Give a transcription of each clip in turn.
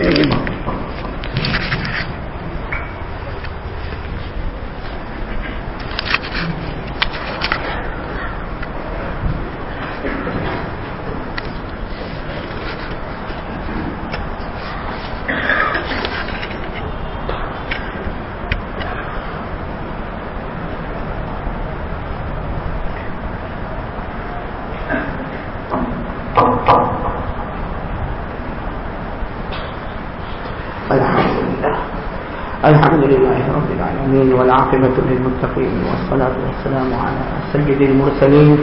Amen والعاقبة للمتقين والصلاة والسلام على سيد المرسلين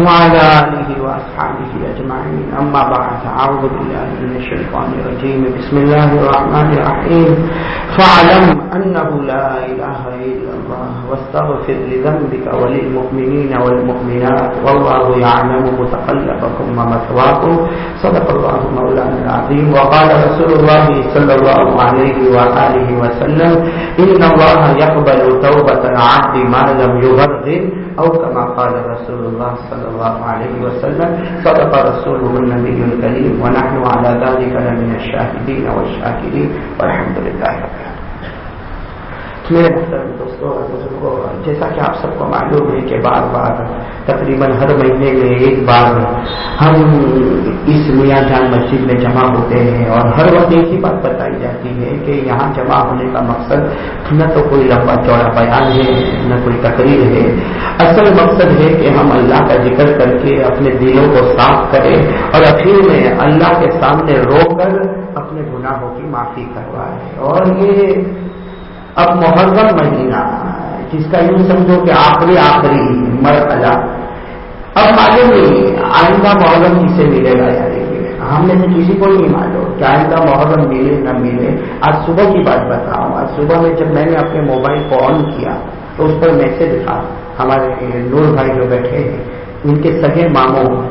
وعلى آله وأصحابه أجمعين. أما بعد أعوذ بالله من الشيطان الرجيم. بسم الله الرحمن الرحيم. فاعلم أنه لا إله واستغفر لذنبك وللمؤمنين والمؤمنات والله يعلم متقلبكم ومثواكم. صدق الله مولانا العظيم. وقال رسول الله صلى الله عليه وآله وسلم إن الله يقبل توبة العبد ما لم يغرغر أو كما قال رسول الله صلى الله عليه وسلم صدق رسوله النبي الكريم. ونحن على ذلك لمن الشاهدين والشاكرين. والحمد لله رب العالمين. میرے محترم دوستوں اور بزرگوں، جیسا کہ آپ سب کو معلوم ہے کہ بار بار تقریباً ہر مہینے میں ایک بار ہم اس میاں جان مسجد میں جمع ہوتے ہیں اور ہر وقت ایک ہی بات بتائی جاتی ہے کہ یہاں جمع ہونے کا مقصد نہ تو کوئی لمبا چوڑا بیان ہے، نہ کوئی تقریر ہے۔ اصل مقصد ہے کہ ہم اللہ کا ذکر کر کے اپنے دلوں کو صاف کریں اور اخیر میں اللہ کے سامنے رو کر اپنے گناہوں کی معافی کروائے اور یہ اب محرم مہینہ جس کا یوں سمجھو کہ آخری آخری مرحلہ اب معلوم نہیں آئندہ محرم کسے ملے گا یا نہیں ملے گا۔ ہم نے تو کسی کو نہیں معلوم کہ آئندہ محرم ملے نہ ملے۔ آج صبح کی بات بتاؤں آج صبح میں جب میں نے اپنے موبائل کو آن کیا تو اس پر میسج تھا۔ ہمارے نور بھائی جو بیٹھے ہیں، ان کے سگے ماموں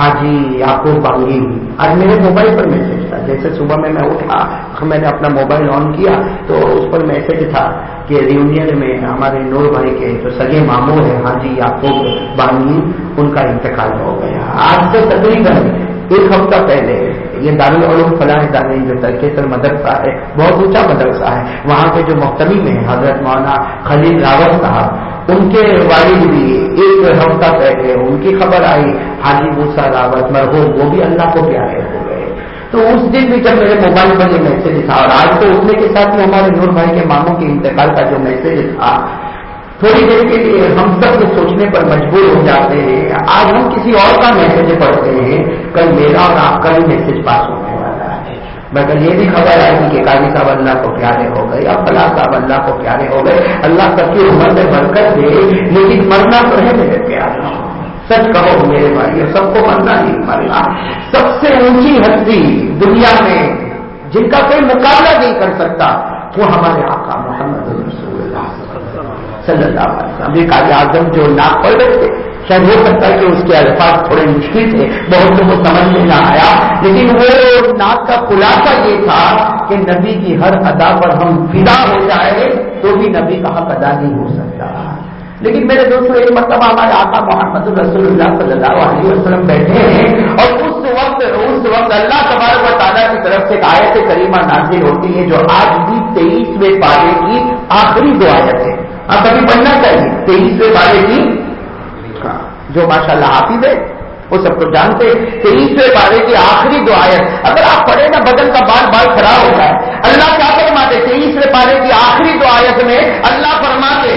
ہاں حاجی یعقوب بانگی آج میرے موبائل پر میسج تھا۔ جیسے صبح میں میں اٹھا میں نے اپنا موبائل آن کیا، تو اس پر میسج تھا کہ ریونین میں ہمارے نور بھائی کے جو سگے ماموں ہیں ہاں حاجی یعقوب بانگی، ان کا انتقال ہو گیا۔ آج سے تقریباً ایک ہفتہ پہلے یہ دارالعلوم فلاح دارین جو ترکیسر مدرسہ ہے، بہت اونچا مدرسہ ہے، وہاں کے جو مختلف ہیں، حضرت مولانا خلیل راوت صاحب، ان کے والد بھی ایک ہفتہ پہلے ان کی خبر آئی حاجی موسا راوت مرحوم، وہ بھی اللہ کو پیارے ہو گئے۔ تو اس دن بھی جب میرے موبائل پر یہ میسج تھا اور آج تو اٹھنے کے ساتھ ہی ہمارے نور بھائی کے ماموں کے انتقال کا جو میسج تھا تھوڑی دیر کے لیے ہم سب سوچنے پر مجبور ہو جاتے ہیں۔ آج ہم کسی اور کا میسج پڑھتے ہیں، کل میرا اور آپ کا بھی میسج پاس ہونے والا ہے۔ مگر یہ بھی خبر آئی تھی کہ قاضی صاحب اللہ کو پیارے ہو گئے اب فلاح صاحب اللہ کو پیارے ہو گئے۔ اللہ سب کی عمر میں برکت دے، لیکن مرنا تو ہے میرے پیارا سچ کہو میرے بھائی سب کو مرنا نہیں ہاں۔ مرنا سب سے اونچی ہستی دنیا میں جن کا کوئی مقابلہ نہیں کر سکتا، وہ ہمارے آقا محمد رسول اللہ صلی اللہ علیہ وسلم۔ ایک آج اعظم جو ناک پڑھ رہے تھے، شاید ہو سکتا ہے کہ اس کے الفاظ تھوڑے مشکل تھے، بہت کو سمجھ میں نہ آیا۔ لیکن وہ ناک کا خلاصہ یہ تھا کہ نبی کی ہر ادا پر ہم فدا ہو جائے تو بھی نبی کا حق ادا نہیں ہو سکتا۔ لیکن میرے دوستوں، ایک مرتبہ ہمارے آقا محمد رسول اللہ صلی اللہ علیہ وسلم بیٹھے ہیں اور اس وقت اس وقت اللہ تبارک و تعالیٰ کی طرف سے آیت کریمہ نازل ہوتی ہے جو آج بھی تیئیسویں پارے کی آخری دو آیت ہے آپ ابھی پڑھنا چاہیے، تیئیسویں پارے کی؟ جو ماشاء اللہ حافظ ہے، وہ سب کو جانتے تیئیسویں پارے کی آخری دو آیت۔ اگر آپ پڑھے نا، بدن کا بال بال خراب ہو جائے اللہ کیا فرماتے تیئیسویں پارے کی آخری دو آیت میں اللہ فرماتے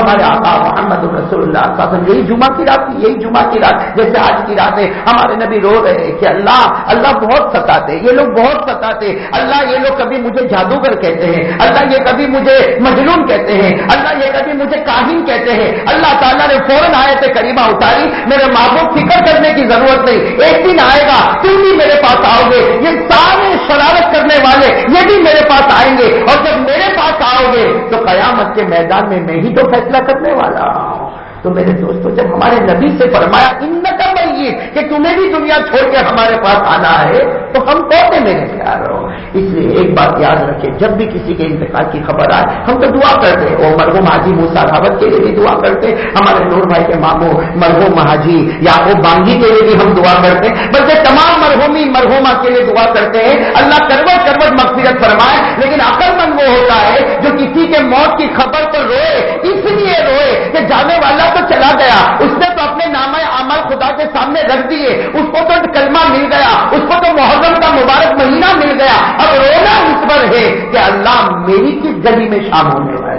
ہمارے آقا محمد رسول اللہ صلی اللہ علیہ وسلم یہی جمعہ کی رات تھی، یہی جمعہ کی رات، جیسے آج کی رات ہے۔ ہمارے نبی رو رہے ہیں کہ اللہ اللہ بہت ستاتے یہ لوگ بہت ستاتے اللہ یہ لوگ کبھی مجھے جادوگر کہتے ہیں، اللہ یہ کبھی مجھے مجنون کہتے ہیں، اللہ یہ کبھی مجھے کاہن کہتے ہیں۔ اللہ تعالیٰ نے فوراً آئے تھے کریمہ اتاری، میرے ماں کو فکر کرنے کی ضرورت نہیں۔ ایک دن آئے گا تم بھی میرے پاس آؤ گے۔ یہ سارے شرارت کرنے والے، یہ بھی میرے پاس آئیں گے۔ اور جب میرے جاؤ گے تو قیامت کے میدان میں میں ہی تو فیصلہ کرنے والا ہوں۔ تو میرے دوستوں جب ہمارے نبی سے فرمایا ان کا میں کہ تمہیں بھی دنیا چھوڑ کے ہمارے پاس آنا ہے، تو ہم کون میرے پیار ہو اس لیے ایک بات یاد رکھے جب بھی کسی کے انتقال کی خبر آئے، ہم تو دعا کرتے ہیں وہ مرحوم حاجی موسا راوت کے لیے بھی دعا کرتے ہمارے نور بھائی کے ماموں، مرحوم حاجی یا وہ بانگی کے لیے بھی ہم دعا کرتے ہیں بلکہ تمام مرحومی مرحوما کے لیے دعا کرتے ہیں۔ اللہ کروٹ کروٹ مغفرت فرمائے، لیکن عقل مند وہ ہوتا ہے جو کسی کے موت کی خبر پر روئے، اس لیے روئے کہ جانے والا تو چلا گیا۔ اس نے تو اپنے نام عمل خدا کے سامنے رکھ دیے۔ اس کو تو کلمہ مل گیا۔ اس کو تو محرم کا مبارک مہینہ مل گیا۔ اب رونا اس پر ہے کہ اللہ میری کس گلی میں شام ہونے والی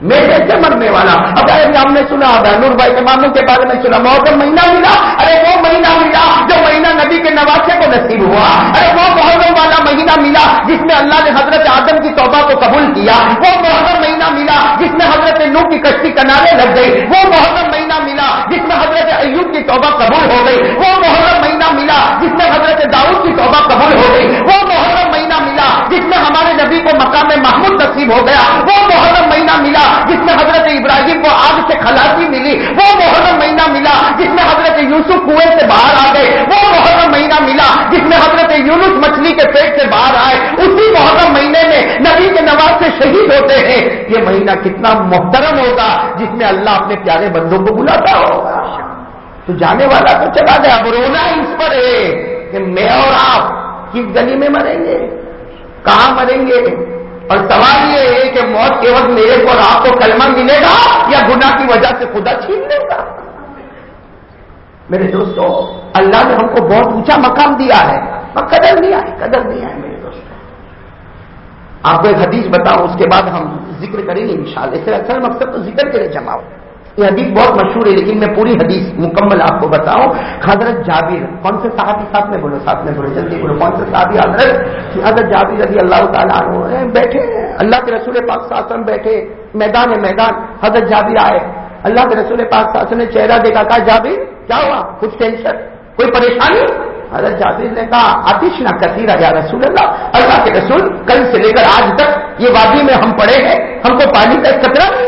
میرے سے مرنے والا۔ اب ہم نے سنا نور بھائی کے ماموں کے بارے میں سنا محرم مہینہ ملا۔ ارے وہ مہینہ ملا جو مہینہ نبی کے نواسے کو نصیب ہوا۔ ارے وہ محرم والا مہینہ ملا جس میں اللہ نے حضرت آدم کی توبہ کو قبول کیا۔ وہ محرم مہینہ ملا جس میں حضرت نو کی کشتی کنارے لگ گئی۔ وہ محرم مہینہ ملا جس میں حضرت ایوب کی توبہ قبول ہو گئی۔ وہ محرم مہینہ ملا جس میں حضرت داؤد کی توبہ قبول ہو گئی۔ وہ محرم ملا، جس میں ہمارے نبی کو مقام محمود نصیب ہو گیا، وہ محرم مہینہ ملا، جس میں حضرت ابراہیم کو آگ سے خلاصی ملی، وہ محرم مہینہ ملا، جس میں حضرت یوسف کنویں سے باہر آ گئے، وہ محرم مہینہ ملا، جس میں حضرت یونس مچھلی کے پیٹ سے باہر آئے، اسی محرم مہینے میں نبی کے نواز سے شہید ہوتے ہیں۔ یہ مہینہ کتنا محترم ہوگا، جس میں اللہ اپنے پیارے بندوں کو بلاتا ہوگا۔ تو جانے والا تو چلا گیا، اب رونا اس پر ہے کہ میں اور آپ کس گلی میں مریں گے؟ کہاں مریں گے؟ اور سوال یہ ہے کہ موت کے وقت میرے کو اور آپ کو کلمہ ملے گا یا گناہ کی وجہ سے خدا چھین لے گا؟ میرے دوستو، اللہ نے ہم کو بہت اونچا مقام دیا ہے۔ اور قدر نہیں آئے، قدر نہیں آئے میرے دوستوں آپ کو ایک حدیث بتاؤں، اس کے بعد ہم ذکر کریں گے انشاءاللہ۔ اس سے اکثر مقصد تو ذکر کے لیے جمع ہو۔ یہ حدیث بہت مشہور ہے، لیکن میں پوری حدیث مکمل آپ کو بتاؤں۔ حضرت جابر، کون سے صحابی؟ ساتھ میں بولو، ساتھ میں بولو، جلدی بولو، کون سے صحابی؟ حضرت حضرت جابر رضی اللہ تعالیٰ عنہ بیٹھے اللہ کے رسول پاک ساسم بیٹھے، میدان میدان۔ حضرت جابر آئے۔ اللہ کے رسول پاک ساسم نے چہرہ دیکھا، کہا، جابر، کیا ہوا؟ کچھ ٹینشن؟ کوئی پریشانی؟ حضرت جابر نے کہا، آتش نہ کثیر یا رسول اللہ اللہ کے رسول کل سے لے کر آج تک یہ وادی میں ہم پڑے ہیں، ہم کو پانی کا کچرا نہیں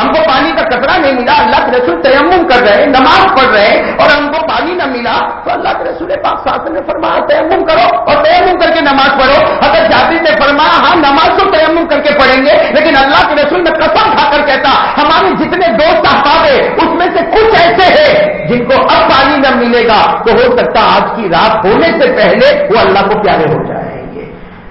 ہم کو پانی کا کچرا نہیں ملا، اللہ کے رسول تیمم کر رہے نماز پڑھ رہے اور ہم کو پانی نہ ملا۔ تو اللہ کے رسول پاک شاسن نے فرمایا، تیمم کرو، اور تیمم کر کے نماز پڑھو۔ اگر جابر نے فرمایا ہاں نماز تو تیمم کر کے پڑھیں گے، لیکن اللہ کے رسول نے قسم کھا کر کہتا، ہمارے جتنے دوست احباب ہے اس میں سے کچھ ایسے ہیں جن کو اب پانی نہ ملے گا۔ تو ہو سکتا، آج کی رات ہونے سے پہلے وہ اللہ کو پیارے ہو جائے۔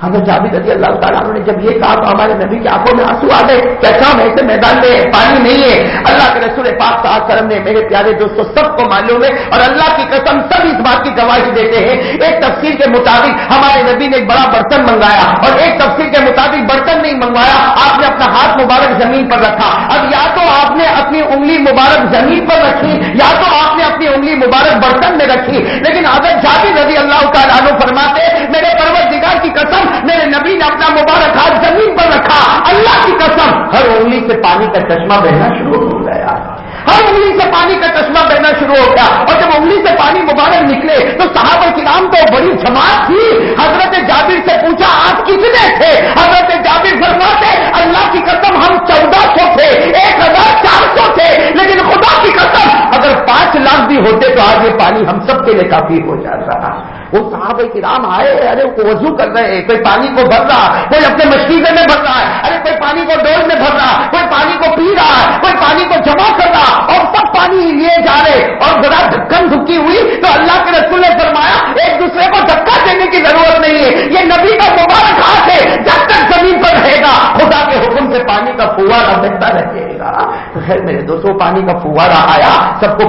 حضرت جابر رضی اللہ تعالیٰ نے جب یہ کہا تو ہمارے نبی کی آنکھوں میں آنسو آ گئے کیسا اچھا ہم ایسے میدان میں پانی نہیں ہے۔ اللہ کے رسول پاک صاحب کرم نے میرے پیارے دوستوں سب کو معلوم ہے اور اللہ کی قسم سب اس بات کی گواہی دیتے ہیں۔ ایک تفصیل کے مطابق ہمارے نبی نے ایک بڑا برتن منگایا اور ایک تفصیل کے مطابق برتن نہیں منگوایا۔ آپ نے اپنا ہاتھ مبارک زمین پر رکھا۔ اب یا تو آپ نے اپنی انگلی مبارک زمین پر رکھی، یا تو آپ نے اپنی انگلی مبارک برتن میں رکھی۔ لیکن حضرت جابر رضی اللہ تعالیٰ فرماتے میرے پروت کی قسم میرے نبی نے اپنا مبارک ہاتھ زمین پر رکھا۔ اللہ کی قسم، ہر انگلی سے پانی کا چشمہ بہنا شروع ہو گیا۔ ہر انگلی سے پانی کا چشمہ بہنا شروع ہو گیا۔ اور جب انگلی سے پانی مبارک نکلے، تو صحابہ کی نام تو بڑی جماعت تھی۔ حضرت جابر سے پوچھا، آپ کتنے تھے؟ حضرت جابر فرماتے، اللہ کی قسم، ہم چودہ سو تھے ایک ہزار چار سو تھے لیکن خدا کی قسم اگر پانچ لاکھ بھی ہوتے تو آج یہ پانی ہم سب کے لیے کافی ہو جاتا وہ صحابہ کی رام آئے، ارے، وہ وضو کر رہے ہیں، کوئی پانی کو بھر رہا کوئی اپنے مشکیزے میں بھر رہا ہے، ارے، کوئی پانی کو ڈول میں بھر رہا کوئی پانی کو پی رہا ہے، کوئی پانی کو جمع کر رہا اور سب پانی لیے جا رہے اور ذرا دھکن دھکی ہوئی تو اللہ کے رسول نے فرمایا، ایک دوسرے کو دھکا دینے کی ضرورت نہیں ہے۔ یہ نبی کا مبارک ہاتھ ہے، جب تک زمین پر رہے گا، خدا کے حکم سے پانی کا فوارا بہتا رہے گا۔ تو خیر میرے دوستوں پانی کا فوارا آیا، سب کو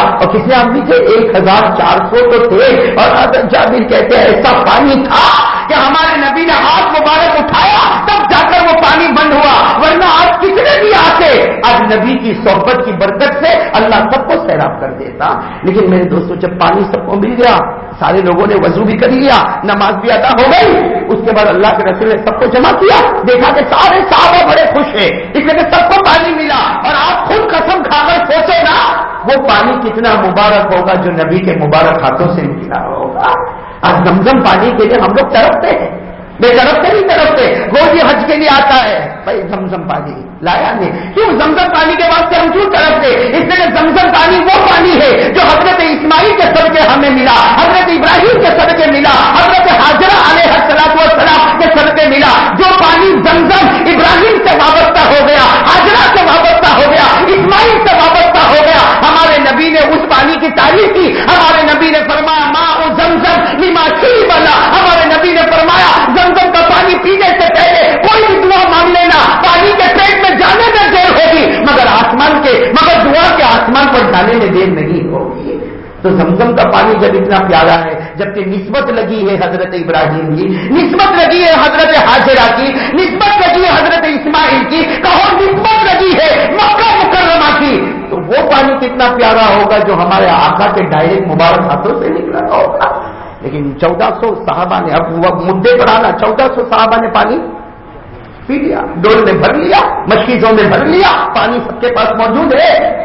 اور کسی آدمی تھے ایک ہزار چار سو تو تھے۔ اور جابر کہتے ہیں، ایسا پانی تھا کہ ہمارے نبی نے ہاتھ مبارک اٹھایا، تب جا کر وہ پانی بند ہوا۔ ورنہ آج کتنے بھی آتے، آج نبی کی صحبت کی برکت سے اللہ سب کو سیراب کر دیتا۔ لیکن میرے دوستوں جب پانی سب کو مل گیا، سارے لوگوں نے وضو بھی کر لیا، نماز بھی ادا ہو گئی۔ اس کے بعد اللہ کے رسول نے سب کو جمع کیا، دیکھا کہ سارے صحابہ بڑے خوش ہیں۔ اس لیے کہ سب کو پانی ملا۔ اور آپ خود قسم کھا کر سوچے نا وہ پانی کتنا مبارک ہوگا جو نبی کے مبارک ہاتھوں سے نکلا ہوگا؟ آج زمزم پانی کے لیے ہم لوگ تڑپتے ہیں۔ بے طرف سے نہیں طرفتے وہ بھی حج کے لیے آتا ہے۔ بھائی زمزم پانی لایا نہیں۔ کیوں؟ زمزم پانی کے واسطے ہم کیوں طرف سے اس لیے زمزم پانی وہ پانی ہے جو حضرت اسماعیل کے سب کے ہمیں ملا، حضرت ابراہیم کے سب کے ملا، حضرت حاضرہ علیہ السلام والسلام کے سب کے ملا۔ جو پانی زمزم ابراہیم سے وابستہ ہو گیا حاضرہ سے وابستہ ہو گیا، اسماعیل سے وابستہ ہو گیا ہمارے نبی نے اس پانی کی تعریف کی۔ ہمارے نبی نے فرمایا، ماں او زمزم، نیما والا ہمارے نبی نے فرمایا، زمزم کا پانی پینے سے پہلے کوئی بھی دعا مانگ لینا۔ پانی کے پیٹ میں جانے میں دیر ہوگی، مگر آسمان کے، مگر دعا کے آسمان پر جانے میں دیر نہیں ہوگی۔ تو زمزم کا پانی جب اتنا پیارا ہے جبکہ نسبت لگی ہے حضرت ابراہیم کی، نسبت لگی ہے حضرت حاجرہ کی، نسبت لگی ہے حضرت اسماعیل کی، کہو نسبت لگی ہے، مکہ مکرمہ کی تو وہ پانی کتنا پیارا ہوگا جو ہمارے آقا کے ڈائریکٹ مبارک ہاتھوں سے نکلا ہوگا۔ لیکن چودہ سو صحابہ نے اب وہ مدے پر آنا، چودہ سو صحابہ نے پانی پی لیا، ڈول میں بھر لیا مچھلیوں میں بھر لیا، پانی سب کے پاس موجود ہے۔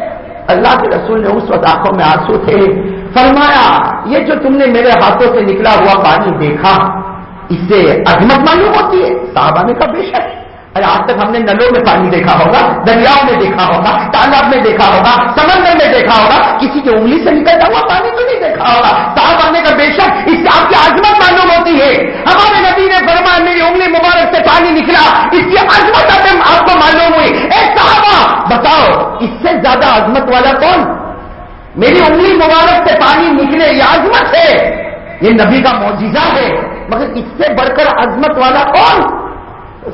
اللہ کے رسول نے اس وقت آنکھوں میں آنسو تھے۔ فرمایا، یہ جو تم نے میرے ہاتھوں سے نکلا ہوا پانی دیکھا، اس سے عظمت معلوم ہوتی ہے۔ صحابہ نے کا بے شک۔ آج تک ہم نے نلوں میں پانی دیکھا ہوگا، دریاؤں میں دیکھا ہوگا، تالاب میں دیکھا ہوگا، سمندر میں دیکھا ہوگا، کسی کی انگلی سے نکلتا ہوا پانی تو نہیں دیکھا ہوگا۔ صاحب آنے کا بے شک اس سے آپ کی عظمت معلوم ہوتی ہے۔ ہمارے نبی نے فرمایا، میری انگلی مبارک سے پانی نکلا، اس کی عظمت آپ کو معلوم ہوئی۔ اے صحابہ، بتاؤ، اس سے زیادہ عظمت والا کون؟ میری انگلی مبارک سے پانی نکلے، یہ عظمت ہے۔ یہ نبی کا معجزہ ہے، مگر اس سے بڑھ کر عظمت والا کون؟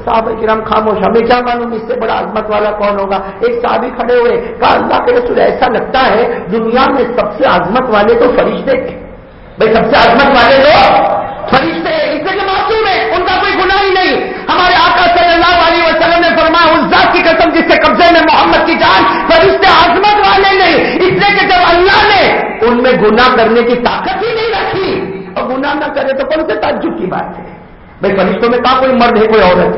صحابہ کرام خاموش ہمیں کیا معلوم اس سے بڑا عظمت والا کون ہوگا؟ ایک صحابی کھڑے ہوئے کہا، اللہ کے رسول ایسا لگتا ہے دنیا میں سب سے عظمت والے تو فرشتے تھے بھائی، سب سے عظمت والے تو فرشتے اس سے معصوم ہے ان کا کوئی گناہ ہی نہیں۔ ہمارے آقا صلی اللہ علیہ وسلم نے فرمایا، اس ذات کی قسم جس سے قبضے میں محمد کی جان فرشتے عظمت والے نہیں۔ اس لیے کہ جب اللہ نے ان میں گناہ کرنے کی طاقت ہی نہیں رکھی، اور گناہ نہ کرے تو کون سے تعجب کی بات ہے؟ بھائی فرشتوں میں کہاں کوئی مرد ہے، کوئی عورت؟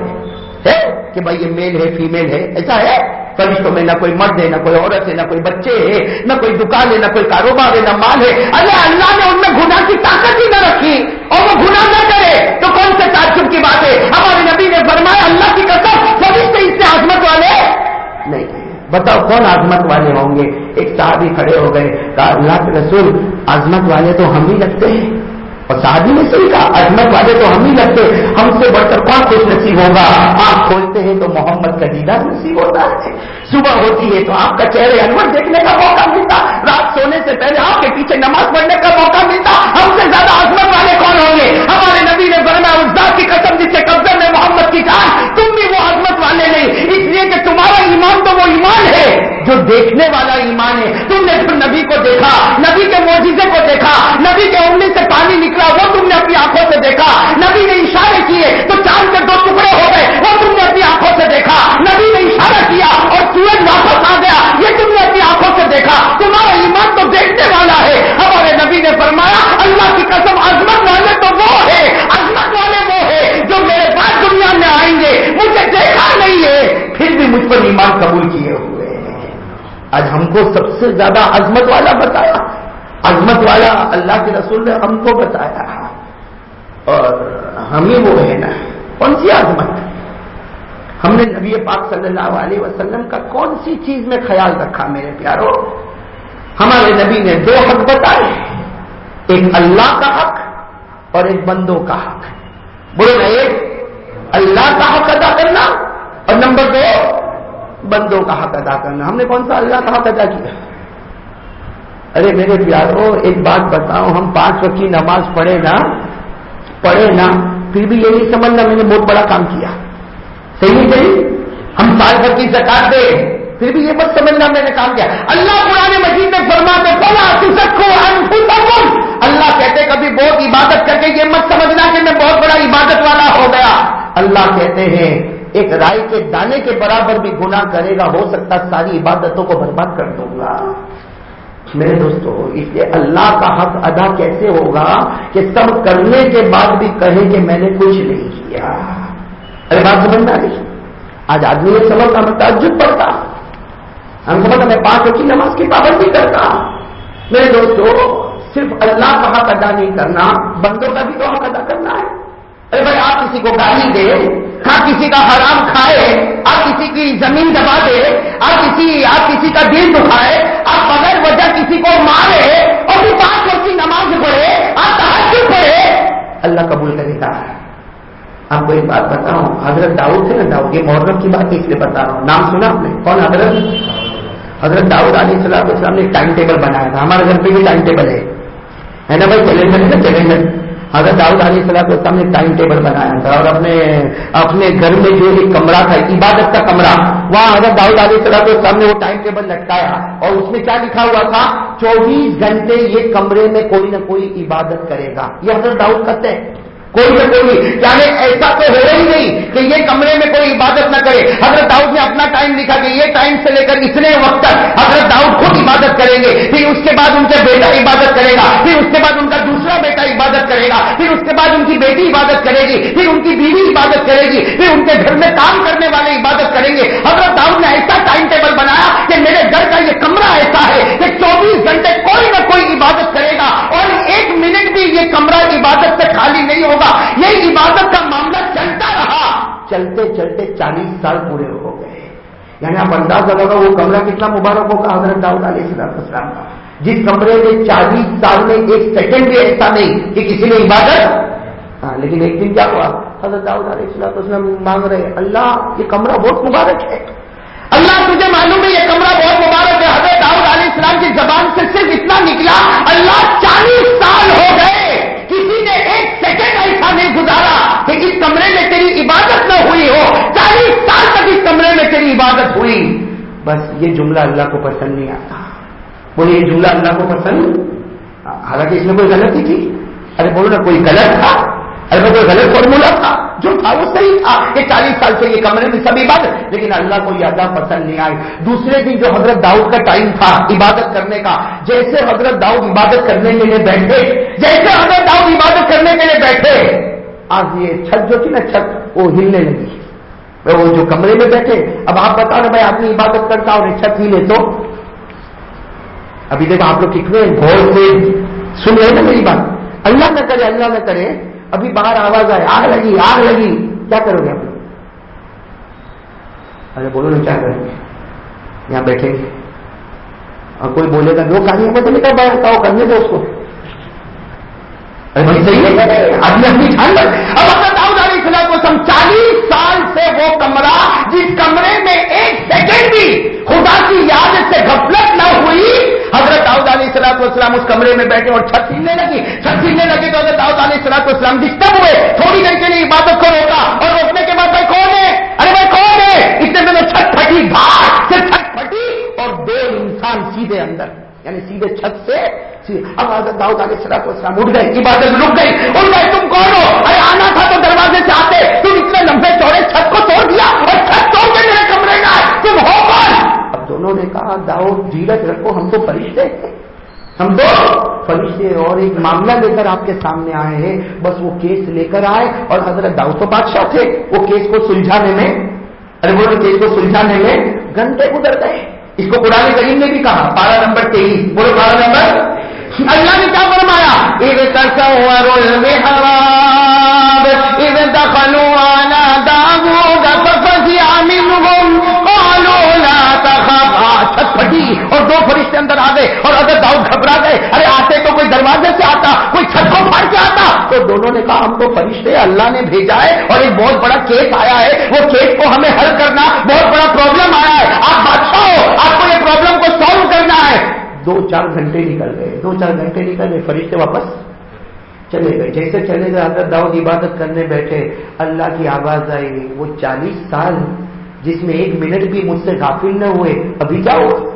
ہے کہ بھائی یہ میل ہے فیمیل ہے، ایسا ہے؟ فرشتوں میں نہ کوئی مرد ہے، نہ کوئی عورت ہے، نہ کوئی بچے ہے، نہ کوئی دکان ہے، نہ کوئی کاروبار ہے، نہ مال ہے۔ ارے اللہ نے ان میں گناہ کی طاقت ہی نہ رکھی۔ اور وہ گناہ نہ کرے، تو کون سے تعجب کی بات ہے؟ ہمارے نبی نے فرمایا، اللہ کی قسم، فرشتے اس سے عظمت والے نہیں۔ بتاؤ کون عظمت والے ہوں گے؟ ایک صحابی کھڑے ہو گئے، کہا، اللہ کے رسول، عظمت والے تو ہم ہی لگتے ہیں۔ اور شادی نے صحیح کہا، عظمت والے تو ہم ہی لگتے ہم سے بڑھ کر کون خوش نصیب ہوگا۔ آپ کھولتے ہیں تو محمد کا دیدہ نصیب ہوتا ہے۔ صبح ہوتی ہے تو آپ کا چہرے انور دیکھنے کا موقع ملتا۔ رات سونے سے پہلے آپ کے پیچھے نماز پڑھنے کا موقع ملتا۔ ہم سے زیادہ عظمت والے کون ہوں گے؟ ہمارے نبی نے بڑھنا اس ذات کی قسم جس سے قبضے میں محمد کی جان، تم بھی وہ عظمت والے نہیں۔ اس لیے کہ تمہارا ایمان تو وہ ایمان ہے۔ جو دیکھنے والا ایمان ہے۔ تم نے نبی کو دیکھا، نبی کے موجودے کو دیکھا، نبی کے انگلی سے پانی نکلا نکلا وہ تم نے اپنی آنکھوں سے دیکھا۔ نبی نے اشارے کیے تو چاند کے دو ٹکڑے ہو گئے، وہ تم نے اپنی آنکھوں سے دیکھا۔ نبی نے اشارہ کیا اور سورج واپس آ گیا، یہ تم نے اپنی آنکھوں سے دیکھا۔ تمہارا ایمان تو دیکھنے والا ہے۔ ہمارے نبی نے فرمایا، اللہ کی قسم عظمت والے تو وہ ہے عظمت والے وہ ہے جو میرے پاس دنیا میں آئیں گے۔ مجھے دیکھا نہیں ہے، پھر بھی مجھ پر ایمان قبول کیے ہوئے آج ہم کو سب سے زیادہ عظمت والا بتایا۔ عظمت والا اللہ کے رسول نے ہم کو بتایا۔ اور ہم ہی وہ رہنا ہے۔ کون سی عظمت؟ ہم نے نبی پاک صلی اللہ علیہ وسلم کا کون سی چیز میں خیال رکھا میرے پیاروں؟ ہمارے نبی نے دو حق بتائے۔ ایک اللہ کا حق اور ایک بندوں کا حق۔ بولو نا، ایک اللہ کا حق ادا کرنا اور نمبر دو بندوں کا حق ادا کرنا۔ ہم نے کون سا اللہ کا حق ادا کیا؟ ارے میرے پیاروں ایک بات بتاؤ ہم پانچ وقت کی نماز پڑھے نا پڑھے نا، پھر بھی یہ نہیں سمجھنا میں نے بہت بڑا کام کیا۔ صحیح نہیں ہم سال بھر کی زکات دے، پھر بھی یہ مت سمجھنا میں نے کام کیا۔ اللہ قرآن مجید میں فرماتے پلا اللہ کہتے کبھی بہت عبادت کر کے یہ مت سمجھنا کہ میں بہت بڑا عبادت والا ہو گیا۔ اللہ کہتے ہیں ایک رائے کے دانے کے برابر بھی گناہ کرے گا، ہو سکتا ساری عبادتوں کو برباد کر دوں گا۔ میرے دوستو، اس لیے اللہ کا حق ادا کیسے ہوگا کہ سب کرنے کے بعد بھی کہے کہ میں نے کچھ نہیں کیا۔ ارے بات سمجھ میں آئی آج آدمی یہ سمجھتا، میں تعجب پڑتا۔ ہم سمجھتا، میں پانچ کی نماز کی پابندی کرتا۔ میرے دوستو، صرف اللہ کا حق ادا نہیں کرنا، بندوں کا بھی تو حق ادا کرنا ہے۔ ارے بھائی، آپ کسی کو گالی دے، آپ کسی کا حرام کھائے، آپ کسی کی زمین دبا دے، آپ کسی آپ کسی کا دل دکھائے، آپ بغیر وجہ کسی کو مارے اور بھی پانچ وقت کی نماز پڑھے، آپ تحجد پڑھے، اللہ قبول کرے گا۔ آپ کو ایک بات بتاؤں، حضرت داؤد سے نا، داؤد، یہ محرم کی بات اس لیے بتا رہا ہوں۔ نام سنا آپ نے؟ کون حضرت؟ حضرت داؤد علیہ السلام السلام نے ایک ٹائم ٹیبل بنایا تھا۔ ہمارے گھر پہ بھی ٹائم ٹیبل ہے۔ نا بھائی کیلنڈر ہے نا حضرت داؤد علیہ السلام السلام نے ٹائم ٹیبل بنایا تھا اور اپنے اپنے گھر میں جو ایک کمرہ تھا عبادت کا کمرہ، وہاں حضرت داؤد علیہ السلام السلام نے وہ ٹائم ٹیبل لٹکایا اور اس میں کیا لکھا ہوا تھا؟ چوبیس گھنٹے یہ کمرے میں کوئی نہ کوئی عبادت کرے گا۔ یہ حضرت داؤد کرتے ہیں۔ کوئی نہ کوئی یعنی ایسا تو ہو ہی نہیں کہ یہ کمرے میں کوئی عبادت نہ کرے۔ حضرت داؤد نے اپنا ٹائم لکھا کہ یہ ٹائم سے لے کر اتنے وقت تک حضرت داؤد خود عبادت کریں گے۔ پھر اس کے بعد ان کے بیٹا عبادت کرے گا۔ پھر اس کے بعد ان کا دوسرا بیٹا عبادت کرے گا۔ پھر اس کے بعد ان کی بیٹی عبادت کرے گی۔ پھر ان کی بیوی عبادت کرے گی۔ پھر ان کے گھر میں کام کرنے والے عبادت کریں گے۔ حضرت داؤد نے ایسا ٹائم ٹیبل بنایا کہ میرے گھر کا یہ کمرہ ایسا ہے کہ چوبیس گھنٹے کوئی نہ کوئی عبادت کرے گا اور ایک منٹ بھی یہ کمرہ عبادت سے خالی نہیں ہوگا۔ یہ عبادت کا معاملہ چلتا رہا۔ چلتے چلتے چالیس سال پورے ہو گئے۔ یعنی آپ اندازہ لگا وہ کمرہ کتنا مبارک ہوگا، حضرت داؤد علیہ السلام کا جس کمرے میں چالیس سال میں ایک سیکنڈ بھی ایسا نہیں، کہ کسی نے عبادت؟ ہاں لیکن ایک دن کیا ہوا؟ حضرت داؤد علیہ السلام اسلام مانگ رہے اللہ، یہ کمرہ بہت مبارک ہے۔ اللہ، تجھے معلوم ہے یہ کمرہ بہت مبارک ہے۔ حضرت داؤد علیہ السلام کی زبان سے صرف اتنا نکلا، اللہ چالیس سال ہو گئے کسی نے ایک سیکنڈ ایسا نہیں گزارا کہ اس کمرے میں تیری عبادت نہ ہوئی ہو، چالیس سال تک اس کمرے میں تیری عبادت ہوئی۔ بس یہ جملہ اللہ کو پسند نہیں آتا۔ بولے، یہ جملہ اللہ کو پسند؟ حالانکہ اس میں کوئی غلطی تھی؟ ارے بولو نا، کوئی غلط تھا؟ ارے کوئی غلط فارمولا تھا؟ جو تھا وہ صحیح تھا کہ چالیس سال سے یہ کمرے میں سب عبادت۔ لیکن اللہ کو یہ ادا پسند نہیں آئی۔ دوسرے دن جو حضرت داؤد کا ٹائم تھا عبادت کرنے کا، جیسے حضرت داؤد عبادت کرنے کے لیے بیٹھے، جیسے حضرت داؤد عبادت کرنے کے لیے بیٹھے آج یہ چھت جو تھی نا چھت، وہ ہلنے لگی۔ وہ جو کمرے میں بیٹھے، اب آپ بتا رہے بھائی آدمی عبادت کرتا اور چھت ہی لے تو۔ ابھی دیکھو آپ لوگ کتنے غور سے سن رہے نا میری بات۔ اللہ نہ کرے، اللہ نہ کرے۔ ابھی باہر آواز آئے، آگ لگی آگ لگی۔ کیا کرو گے آپ لوگ؟ ارے بولو نا، کیا کریں گے؟ یہاں بیٹھیں گے اور کوئی بولے گا جو کہانی میں تو نہیں کر پایا کرنے دو اس کو؟ ارے صحیح ہے آدمی اپنی ٹھنڈ اب اگر داؤد علیہ السلام کو سم چالیس سال سے وہ کمرہ جس کمرے میں ایک سیکنڈ بھی خدا کی یاد سے غفلت نہ ہوئی، حضرت داؤد علیہ السلام والسلام اس کمرے میں بیٹھے اور چھت سلنے لگی۔ چھت سلنے لگی تو حضرت داؤد علیہ السلام والسلام ڈسٹرب ہوئے۔ تھوڑی دیر کے لیے عبادت کو روکا اور روکنے کے بعد بھائی کون ہے؟ ارے بھائی کون ہے؟ اس نے چھت پھٹی، بھاگ سے چھت پھٹی اور دو انسان سیدھے اندر۔ یعنی سیدھے چھت سے جی، اب حضرت داؤد علیہ السلام والسلام اٹھ گئے عبادت رک گئی، اٹھ گئے، تم کون ہو؟ ارے آنا تھا تو دروازے سے آتے، تم اتنے لمبے چوڑے چھت کو توڑ دیا اور چھت توڑ کے میرے کمرے میں آئے، تم ہو کون؟ اب دونوں نے کہا، داؤد دھیرج رکھو، ہم تو فرشتے ہیں۔ ہم دو فرشتے اور ایک معاملہ لے کر آپ کے سامنے آئے ہیں۔ بس وہ کیس لے کر آئے اور حضرت داؤ تو بادشاہ تھے، وہ کیس کو سلجھانے میں، ارے وہ کیس کو سلجھانے میں گھنٹے گزر گئے۔ اس کو قرآن کریم نے بھی کہا بارہ نمبر تیئیس، بولو بارہ نمبر۔ اللہ نے کیا فرمایا؟ اور دو فرشتے اندر آ گئے اور اگر داؤد گھبرا گئے۔ ارے، آتے تو کوئی دروازے سے آتا کے آتا تو دونوں نے کہا ہم تو فرشتے اللہ نے بھیجا ہے اور ایک بہت بڑا کیس آیا ہے۔ وہ کیس کو ہمیں حل کرنا بہت بڑا پرابلم آیا ہے۔ آپ بادشاہ ہو، آپ کو یہ پرابلم کو سالو کرنا ہے۔ دو چار گھنٹے نکل گئے، دو چار گھنٹے نکل گئے، فرشتے واپس چلے گئے۔ جیسے چلے گئے اگر داؤد عبادت کرنے بیٹھے، اللہ کی آواز آئی۔ وہ چالیس سال، جس میں ایک منٹ بھی مجھ سے غافل نہ ہوئے، ابھی کیا ہوا؟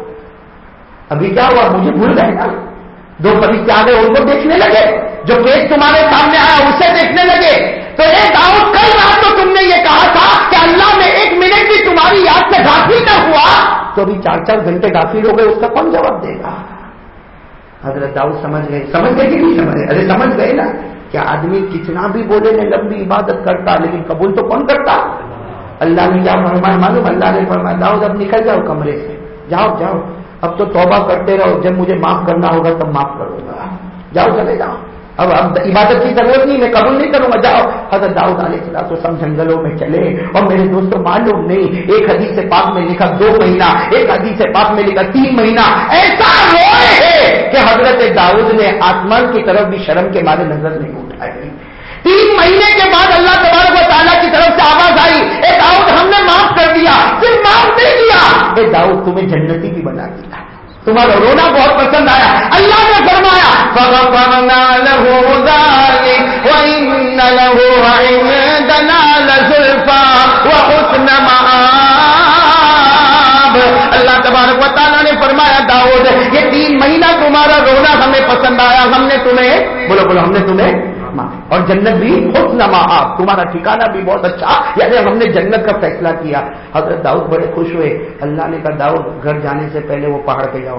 ابھی کیا ہوا؟ مجھے بھول گئے نا۔ دو فرشتے آ ان کو دیکھنے لگے، جو کیس تمہارے سامنے آیا اسے دیکھنے لگے۔ تو ایک داؤد کئی بار تو تم نے یہ کہا تھا کہ اللہ میں ایک منٹ بھی تمہاری یاد سے غافل نہ ہوا۔ تو ابھی چار چار گھنٹے غافل ہو گئے، اس کا کون جواب دے گا؟ حضرت داؤد سمجھ گئے۔ سمجھ گئے کہ نہیں سمجھ گئے؟ ارے سمجھ گئے نا کہ آدمی کتنا بھی بولے، میں لمبی عبادت کرتا، لیکن قبول تو کون کرتا؟ اللہ نے کیا فرمایا؟ معلوم، اللہ نے فرمایا، داؤد اب نکل جاؤ کمرے سے۔ جاؤ جاؤ۔ اب تو توبہ کرتے رہو، جب مجھے معاف کرنا ہوگا تب معاف کروں گا۔ جاؤ، چلے جاؤ۔ اب اب عبادت کی ضرورت نہیں، میں قبول نہیں کروں گا، جاؤ۔ حضرت داؤد علیہ السلام تو سب جنگلوں میں چلے۔ اور میرے دوستوں معلوم نہیں، ایک حدیث سے پاک میں لکھا دو مہینہ، ایک حدیث سے پاک میں لکھا تین مہینہ۔ ایسا روئے ہے کہ حضرت داؤد نے آسمان کی طرف بھی شرم کے مارے نظر نہیں اٹھائی۔ تین مہینے کے بعد اللہ تبارک و تعالیٰ کی طرف سے آواز آئی، اے داؤد، ہم نے معاف کر دیا۔ صرف معاف نہیں کیا داؤد تمہیں جنتی بھی بنا دیا تمہارا رونا بہت پسند آیا اللہ نے فرمایا اللہ تبارک و تعالیٰ نے فرمایا، داؤد، یہ تین مہینہ تمہارا رونا ہمیں پسند آیا۔ ہم نے تمہیں، بولو بولو، ہم نے تمہیں اور جنت بھی خود نما تمہارا ٹھکانا بھی بہت اچھا یعنی ہم نے جنت کا فیصلہ کیا۔ حضرت داؤد بڑے خوش ہوئے۔ اللہ نے کہا، داؤد، گھر جانے سے پہلے وہ پہاڑ پہ جاؤ۔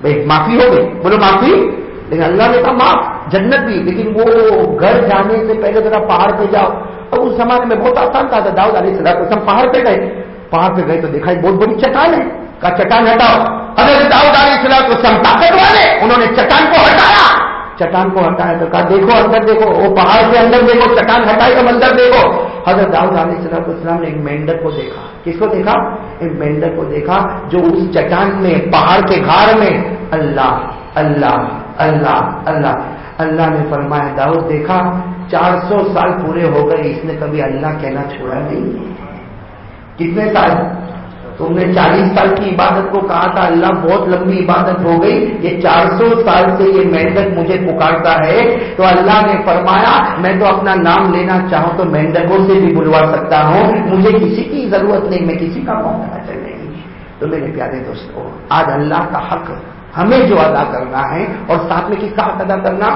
بھائی، معافی ہو گئی۔ بولو، معافی؟ لیکن اللہ نے کہا، معاف، جنت بھی۔ لیکن وہ گھر جانے سے پہلے ذرا پہاڑ پہ جاؤ۔ اور اس زمانے میں بہت آسان تھا داؤد علیہ السلام، ہم پہاڑ پہ گئے۔ پہاڑ پہ گئے تو دیکھا بہت بڑی چٹان ہے۔ کہا، چٹان ہٹاؤ۔ حضرت داؤد علیہ السلام کو طاقت والے انہوں نے چٹان کو ہٹایا۔ چٹان کو ہٹایا تو کہا، دیکھو اندر دیکھو، وہ پہاڑ کے اندر دیکھو، چٹان ہٹائی تو اندر دیکھو۔ حضرت داؤد علیہ السلام السلام نے ایک مینڈر کو دیکھا۔ کس کو دیکھا؟ ایک مینڈر کو دیکھا جو اس چٹان میں، پہاڑ کے گھاڑ میں، اللہ اللہ اللہ اللہ اللہ نے فرمایا، داؤد دیکھا، چار سو سال پورے ہو گئے، اس نے کبھی اللہ کہنا چھوڑا نہیں۔ کتنے سال؟ تم نے چالیس سال کی عبادت کو کہا تھا، اللہ بہت لمبی عبادت ہو گئی، یہ چار سو سال سے یہ مینڈک مجھے پکارتا ہے۔ تو اللہ نے فرمایا، میں تو اپنا نام لینا چاہوں تو مینڈکوں سے بھی بلوا سکتا ہوں، مجھے کسی کی ضرورت نہیں، میں کسی کا موقع چل نہیں تو میرے پیارے دوستوں آج اللہ کا حق ہمیں جو ادا کرنا ہے اور ساتھ میں کس کا حق ادا کرنا؟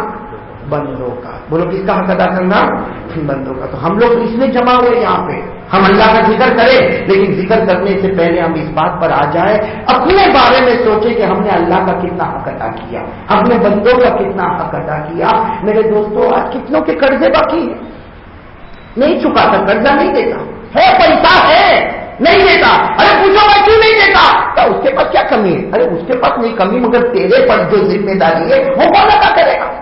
بندوں کا۔ بولو کس کا حق ادا کرنا؟ بندوں کا۔ تو ہم لوگ اس میں جمع ہوئے یہاں پہ۔ ہم اللہ کا ذکر کریں، لیکن ذکر کرنے سے پہلے ہم اس بات پر آ جائیں۔ اپنے بارے میں سوچیں کہ ہم نے اللہ کا کتنا حق ادا کیا۔ ہم نے بندوں کا کتنا حق ادا کیا۔ میرے دوستوں آج کتنوں کے قرضے باقی ہیں۔ نہیں چکا تھا، قرضہ نہیں دیتا۔ ہے، پیسہ ہے، نہیں دیتا۔ ارے پوچھو میں کیوں نہیں دیتا؟ تو اس کے پاس کیا کمی ہے؟ ارے، اس کے پاس نہیں کمی، مگر تیرے پر جو ذمہ داری ہے، وہ کون ادا کرے گا؟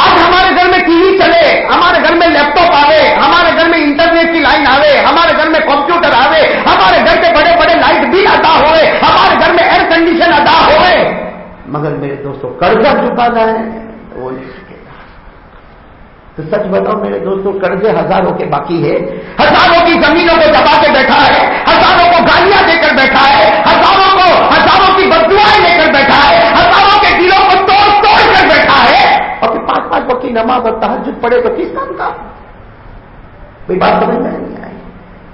آج ہمارے گھر میں ٹی وی چلے، ہمارے گھر میں لیپ ٹاپ آئے ہمارے گھر میں انٹرنیٹ کی لائن آئے ہمارے گھر میں کمپیوٹر آئے ہمارے گھر کے بڑے بڑے لائٹ بل ادا ہوئے، ہمارے گھر میں ایئر کنڈیشن ادا ہوئے۔ مگر میرے دوستوں قرضہ چکانا ہے، وہ نہیں سکے گا تو سچ بتاؤ، میرے دوستوں قرضے ہزاروں کے باقی ہے۔ ہزاروں کی زمینوں کو دبا کے بیٹھا ہے، ہزاروں کو گالیاں دے کر بیٹھا ہے، ہزاروں کو، ہزاروں کی بدوائیں لے کر بیٹھا ہے ہزاروں کے دلوں کو توڑ توڑ کر بیٹھا ہے اور وقت کی نماز اور تحجد پڑے تو کس کام کا؟ کوئی بات سمجھ میں نہیں آئی۔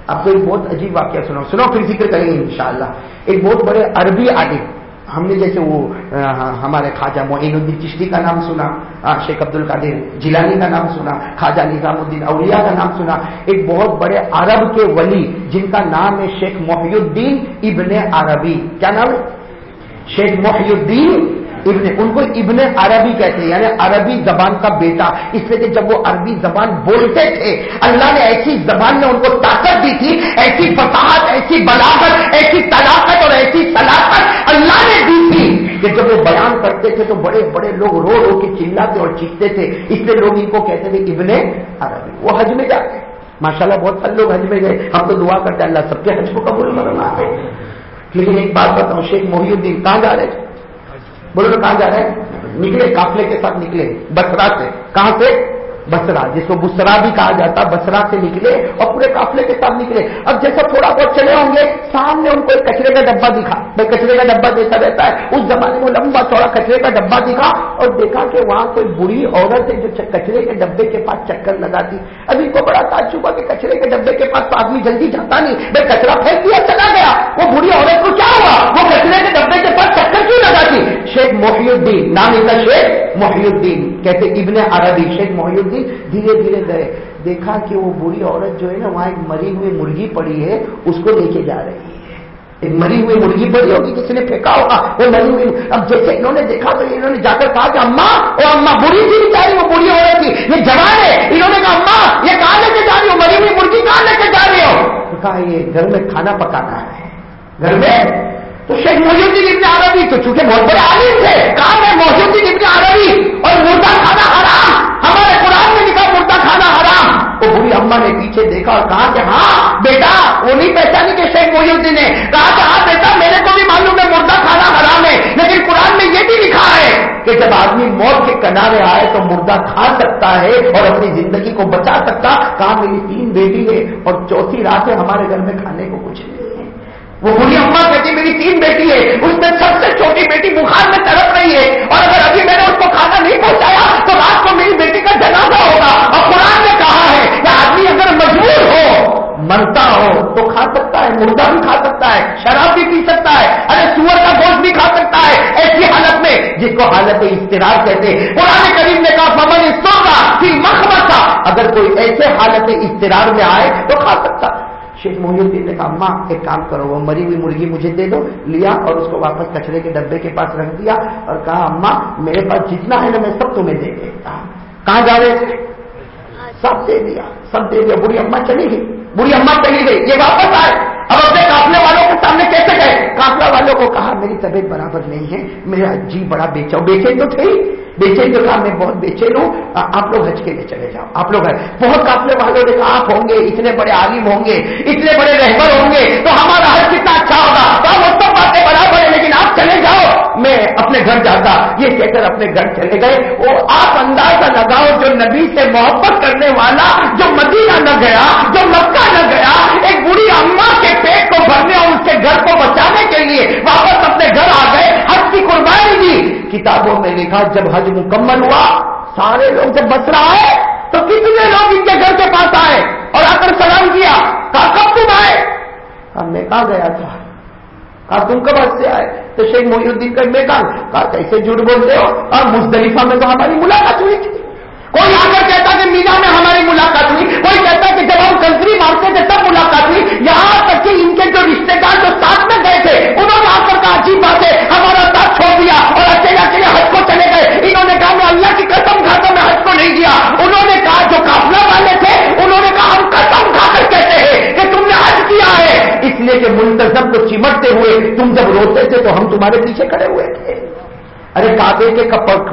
آپ کو ایک بہت عجیب واقعہ سنو۔ سنو پھر ذکر کریں گے انشاءاللہ۔ ایک بہت بڑے عربی عالم، ہم نے جیسے وہ ہمارے خواجہ معین الدین چشتی کا نام سنا شیخ عبد القادر جیلانی کا نام سنا، خواجہ نظام الدین اولیاء کا نام سنا۔ ایک بہت بڑے عرب کے ولی، جن کا نام ہے شیخ محی الدین ابن عربی۔ کیا نام ہے؟ شیخ محی الدین ابن ان کو ابن عربی کہتے ہیں یعنی عربی زبان کا بیٹا۔ اس لیے کہ جب وہ عربی زبان بولتے تھے، اللہ نے ایسی زبان میں ان کو طاقت دی تھی، ایسی فصاحت، ایسی بلاغت، ایسی طلاقت اور ایسی صلاحت اللہ نے دی تھی۔ کہ جب وہ بیان کرتے تھے تو بڑے بڑے لوگ رو رو کے چلاتے اور چیختے تھے۔ اس لیے لوگ ان کو کہتے تھے ابن عربی۔ وہ حج میں جاتے۔ ماشاء اللہ بہت سارے لوگ حج میں گئے۔ ہم تو دعا کرتے اللہ سب کے حج کو قبول کرنا ہے لیکن ایک بات بتاؤں، شیخ محی الدین کہاں جا رہے تھے؟ بولے تو کہاں جا رہے ہیں؟ نکلے قافلے کے ساتھ نکلے۔ بسرا سے کہاں سے؟ بسرا، جس کو بسرا بھی کہا جاتا، بسرا سے نکلے اور پورے قافلے کے ساتھ نکلے۔ اب جیسا تھوڑا بہت چلے ہوں گے، سامنے ان کو ایک کچرے کا ڈبا دکھا۔ بھائی، کچرے کا ڈبا دیتا رہتا ہے، اس زمانے میں لمبا چوڑا کچرے کا ڈبا دکھا اور دیکھا کہ وہاں کوئی بری عورت ہے جو کچرے کے ڈبے کے پاس چکر لگاتی۔ اب ان کو بڑا تعجب ہوا کہ کچرے کے ڈبے کے پاس تو آدمی جلدی جاتا نہیں۔ بھائی، کچرا پھینک دیا، چلا گیا۔ وہ بری عورت کو کیا ہوا؟ وہ کچرے کے ڈبے کے پاس چکر کیوں لگاتی؟ شیخ محی الدین، نام ان کا شیخ محی الدین، کہتے ابن عربی، شیخ محی الدین۔ بھی دھیرے دھیرے گئے۔ دیکھا کہ وہ بری عورت جو ہے نا، وہاں ایک مری ہوئی مرغی پڑی ہے، اس کو لے کے جا رہی ہے۔ ایک مری ہوئی مرغی پڑی ہوگی کسی نے پھینکا ہوگا، وہ مری ہوئی۔ اب جیسے انہوں نے دیکھا تو انہوں نے جا کر کہا کہ اما وہ اما بری تھی نہیں وہ بری عورت تھی۔ یہ جوان ہے۔ انہوں نے کہا اما یہ کہاں لے کے جا رہی ہو؟ مری ہوئی مرغی کہاں لے کے جا رہی ہو؟ کہا، یہ گھر میں کھانا پکانا ہے۔ گھر میں؟ تو شیخ محی الدین ابن عربی، تو چونکہ بہت بڑے عالم تھے، کہاں ہے؟ محی الدین ابن عربی، اور مردہ کھانا حرام وہ بری اما نے پیچھے دیکھا اور کہا کہ ہاں بیٹا، وہ نہیں پہچانی کہ شیخ محی الدین نے کہا کہ ہاں بیٹا، میرے کو بھی معلوم ہے مردہ کھانا حرام ہے، لیکن قرآن میں یہ بھی لکھا ہے کہ جب آدمی موت کے کنارے آئے تو مردہ کھا سکتا ہے اور اپنی زندگی کو بچا سکتا۔ کہا، میری تین بیٹی ہے اور چوتھی رات ہے ہمارے گھر میں کھانے کو کچھ نہیں ہے۔ وہ بڑی اما کہتی، میری تین بیٹی ہے، اس میں سب سے چھوٹی بیٹی بخار میں تڑپ رہی ہے اور اگر ابھی میں نے اس کو کھانا نہیں پہنچایا تو رات کو میری بیٹی کا جنازہ ہوگا اور قرآن نے کہا ہے کہ آدمی اگر مجبور ہو مرتا ہو تو کھا سکتا ہے مردہ بھی کھا سکتا ہے، شراب بھی پی سکتا ہے، ارے سور کا گوشت بھی کھا سکتا ہے، ایسی حالت میں جس کو حالت استرار کہتے ہیں۔ قرآن کریم نے کہا، فمن سوگا پھر مخمسا اگر کوئی ایسے حالت استرار میں آئے تو کھا سکتا۔ شیخ محی الدین نے کہا اماں ایک کام کرو، وہ مری ہوئی مرغی مجھے دے دو، لیا اور اس کو واپس کچرے کے ڈبے کے پاس رکھ دیا اور کہا اماں میرے پاس جتنا ہے نا، میں سب تمہیں دے دیتا کہاں جا رہے؟ تھے سب دے دیا، سب دے دیا۔ بری اماں چلی گئی، بری اماں چلی گئی، یہ واپس آئے۔ قافلے والوں کے سامنے کیسے گئے، قافلہ والوں کو کہا، میری طبیعت برابر نہیں ہے، میرا جی بڑا بیچا بیچے تو تھے بیچے جو کہا، میں بہت بیچے لوں آپ لوگ حج کے لیے چلے جاؤ، آپ لوگ بہت قافلے والوں نے کہا، آپ ہوں گے، اتنے بڑے عالم ہوں گے، اتنے بڑے رہبر ہوں گے، تو ہمارا حج کتنا اچھا ہوگا. تو وہ سب باتیں برابر ہے لیکن آپ چلے جاؤ، میں اپنے گھر جاتا، یہ کہہ کر اپنے گھر چلے گئے، وہ آپ اندازہ لگاؤ، جو نبی سے محبت کرنے والا، جو مدینہ نہ گیا، جو مکہ نہ گیا، ایک بری اما کے بھرنے اور اس کے گھر کو بچانے کے لیے واپس اپنے گھر آ گئے، حج کی قربانی دی۔ کتابوں میں لکھا، جب حج مکمل ہوا، سارے لوگ جب بچ رہا ہے تو کتنے لوگ ان کے گھر کے پاس آئے اور آ کر سلام کیا کہا کب تم آئے؟ کہا میں کہاں گیا تھا۔ کہا، تم کب حج سے آئے؟ تو شیخ محی الدین کا میں کہا، کیسے جھوٹ بولتے ہو؟ اور مزدلفہ میں تو ہماری ملاقات ہوئی تھی۔ کوئی آ کر کہتا کہ مینا میں ہماری ملاقات ہوئی، کوئی کہتا کہ جب ہم کنٹری مارتے تھے، تب ملاقات ہوئی۔ یہاں تک کہ ان کے رشتے دار جو ساتھ میں گئے تھے، انہوں نے آ کر کہا اچھی جی بات ہے ہمارا ساتھ چھوڑ دیا اور اکیلے اکیلے حج کو چلے گئے۔ انہوں نے کہا، میں اللہ کی قسم کھاتا میں حج کو نہیں دیا انہوں نے کہا، جو کافلا والے تھے، انہوں نے کہا، ہم قسم کھا کر کہتے ہیں کہ تم نے حج کیا ہے۔ اس لیے کہ منتظم کو چمٹتے ہوئے تم جب روتے تھے تو ہم تمہارے پیچھے کھڑے ہوئے تھے۔ ارے کابے کے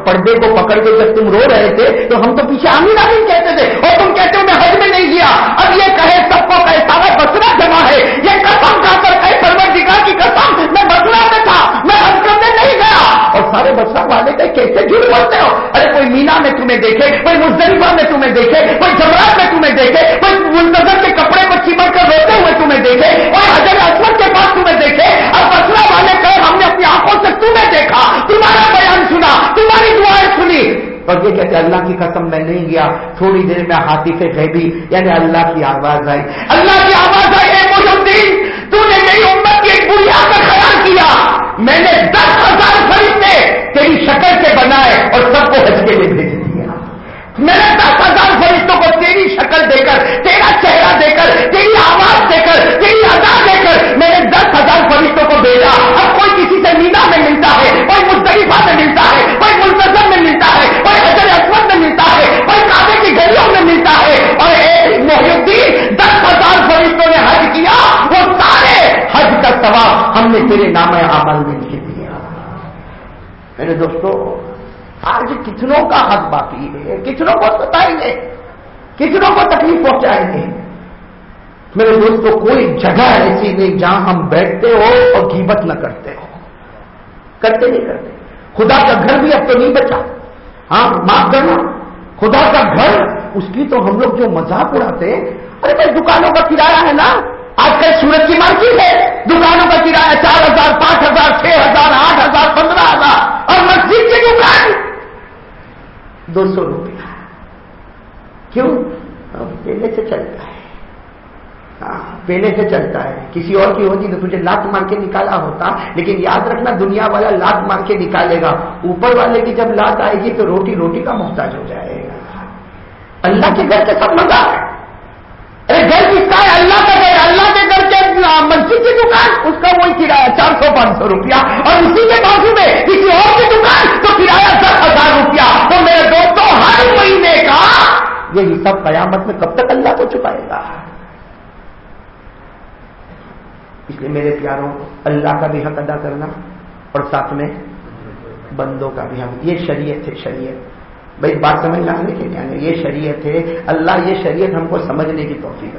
پردے کو پکڑ کے جب تم رو رہے تھے تو ہم تو پیچھے آمین آمین کہتے تھے اور تم کہتے ہو، میں حج میں نہیں گیا۔ اب یہ کہے، سب کو کہے، سارا بسنا جمع ہے یہ قسم کھا کر کہے سرور دکھا کی قسم میں بسنا میں تھا میں حج کرنے نہیں گیا اور سارے بسنا والے کہ کیسے جھوٹ بولتے ہو۔ ارے، کوئی مینا میں تمہیں دیکھے، کوئی مزدلفہ میں تمہیں دیکھے، کوئی جمرات میں تمہیں دیکھے، کوئی منتظر کے کپڑے کو چمٹ کر روتے ہوئے تمہیں دیکھے اور حضرت اسمت کے پاس تمہیں دیکھے۔ اور بسنا والے کہ ہم نے اپنی آنکھوں سے تمہیں دیکھا، تمہارا بیان سنا، تمہاری دعائیں سنی۔ اور یہ کہتے اللہ کی قسم میں نہیں گیا، تھوڑی دیر میں ہاتھی سے گئی یعنی اللہ کی آواز آئی۔ اللہ کی آواز آئی، اے الدین تو نے میری امت کی ایک بڑھیا کا خیال کیا۔ میں نے دس ہزار فرشتے تیری شکل سے بنائے اور سب کو حج کے لیے بھیج دیا۔ میں نے دس ہزار فرشتوں کو تیری شکل دے کر، تیرا چہرہ دے کر، تیری آواز دے کر، تیری ادا دے کر میں نے دس ہزار فرشتوں کو بھیجا۔ اب کوئی کسی سے مینا میں ملتا ہے، کوئی مستقفہ میں ملتا ہے، کوئی منتظم میں ملتا ہے، کوئی حضر اسمت میں ملتا ہے، کوئی کابے کی گلیوں میں ملتا ہے۔ اور ایک محی الدین دس ہزار فرشتوں نے حج کیا، وہ سارے حج کا ثواب ہم نے تیرے نام عمل میں لکھ دیا۔ میرے دوستو، آج کتنوں کا حق باقی ہے، کتنوں کو ستائیں گے کتنوں کو تکلیف پہنچائیں گے میرے دوستوں کوئی جگہ ایسی نہیں جہاں ہم بیٹھتے ہو اور قیمت نہ کرتے ہو۔ کرتے نہیں کرتے۔ خدا کا گھر بھی اب تو نہیں بچا۔ ہاں معاف کرنا۔ خدا کا گھر، اس کی تو ہم لوگ جو مذاق اڑاتے ارے بھائی، دکانوں کا کرایہ ہے نا۔ آج کل سورج کی مارکیٹ ہے۔ دکانوں کا کرایہ چار ہزار، پانچ ہزار، چھ ہزار ہزار پندرہ ہزار اور مسجد کی دکان دو سو روپیہ کیوں؟ پہلے سے چلتا ہے۔ ہاں، پہلے سے چلتا ہے۔ کسی اور کی ہوتی تو تجھے لات مار کے نکالا ہوتا، لیکن یاد رکھنا دنیا والا لات مار کے نکالے گا۔ اوپر والے کی جب لات آئے گی تو روٹی روٹی کا محتاج ہو جائے گا۔ اللہ کے گھر کے سب مزہ ہے ارے گھر کس کا ہے اللہ کا گھر، اللہ کے گھر کے مسجد کی دکان، اس کا وہی کرایہ چار سو پانچ سو روپیہ۔ اور اسی کے بازو میں کسی اور کی دکان، تو کرایہ دس ہزار روپیہ۔ تو میرے دوستوں، ہر مہینے کا یہ سب قیامت میں کب تک اللہ کو چکائے گا؟ اس لیے میرے پیاروں، اللہ کا بھی حق ادا کرنا اور ساتھ میں بندوں کا بھی حق۔ یہ شریعت ہے، شریعت۔ بھائی، بات سمجھ میں آنے کے لیے یہ شریعت ہے۔ اللہ یہ شریعت ہم کو سمجھنے کی توفیق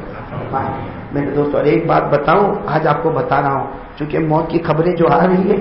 میرے دوست اور ایک بات بتاؤں، آج آپ کو بتا رہا ہوں، چونکہ موت کی خبریں جو آ رہی ہے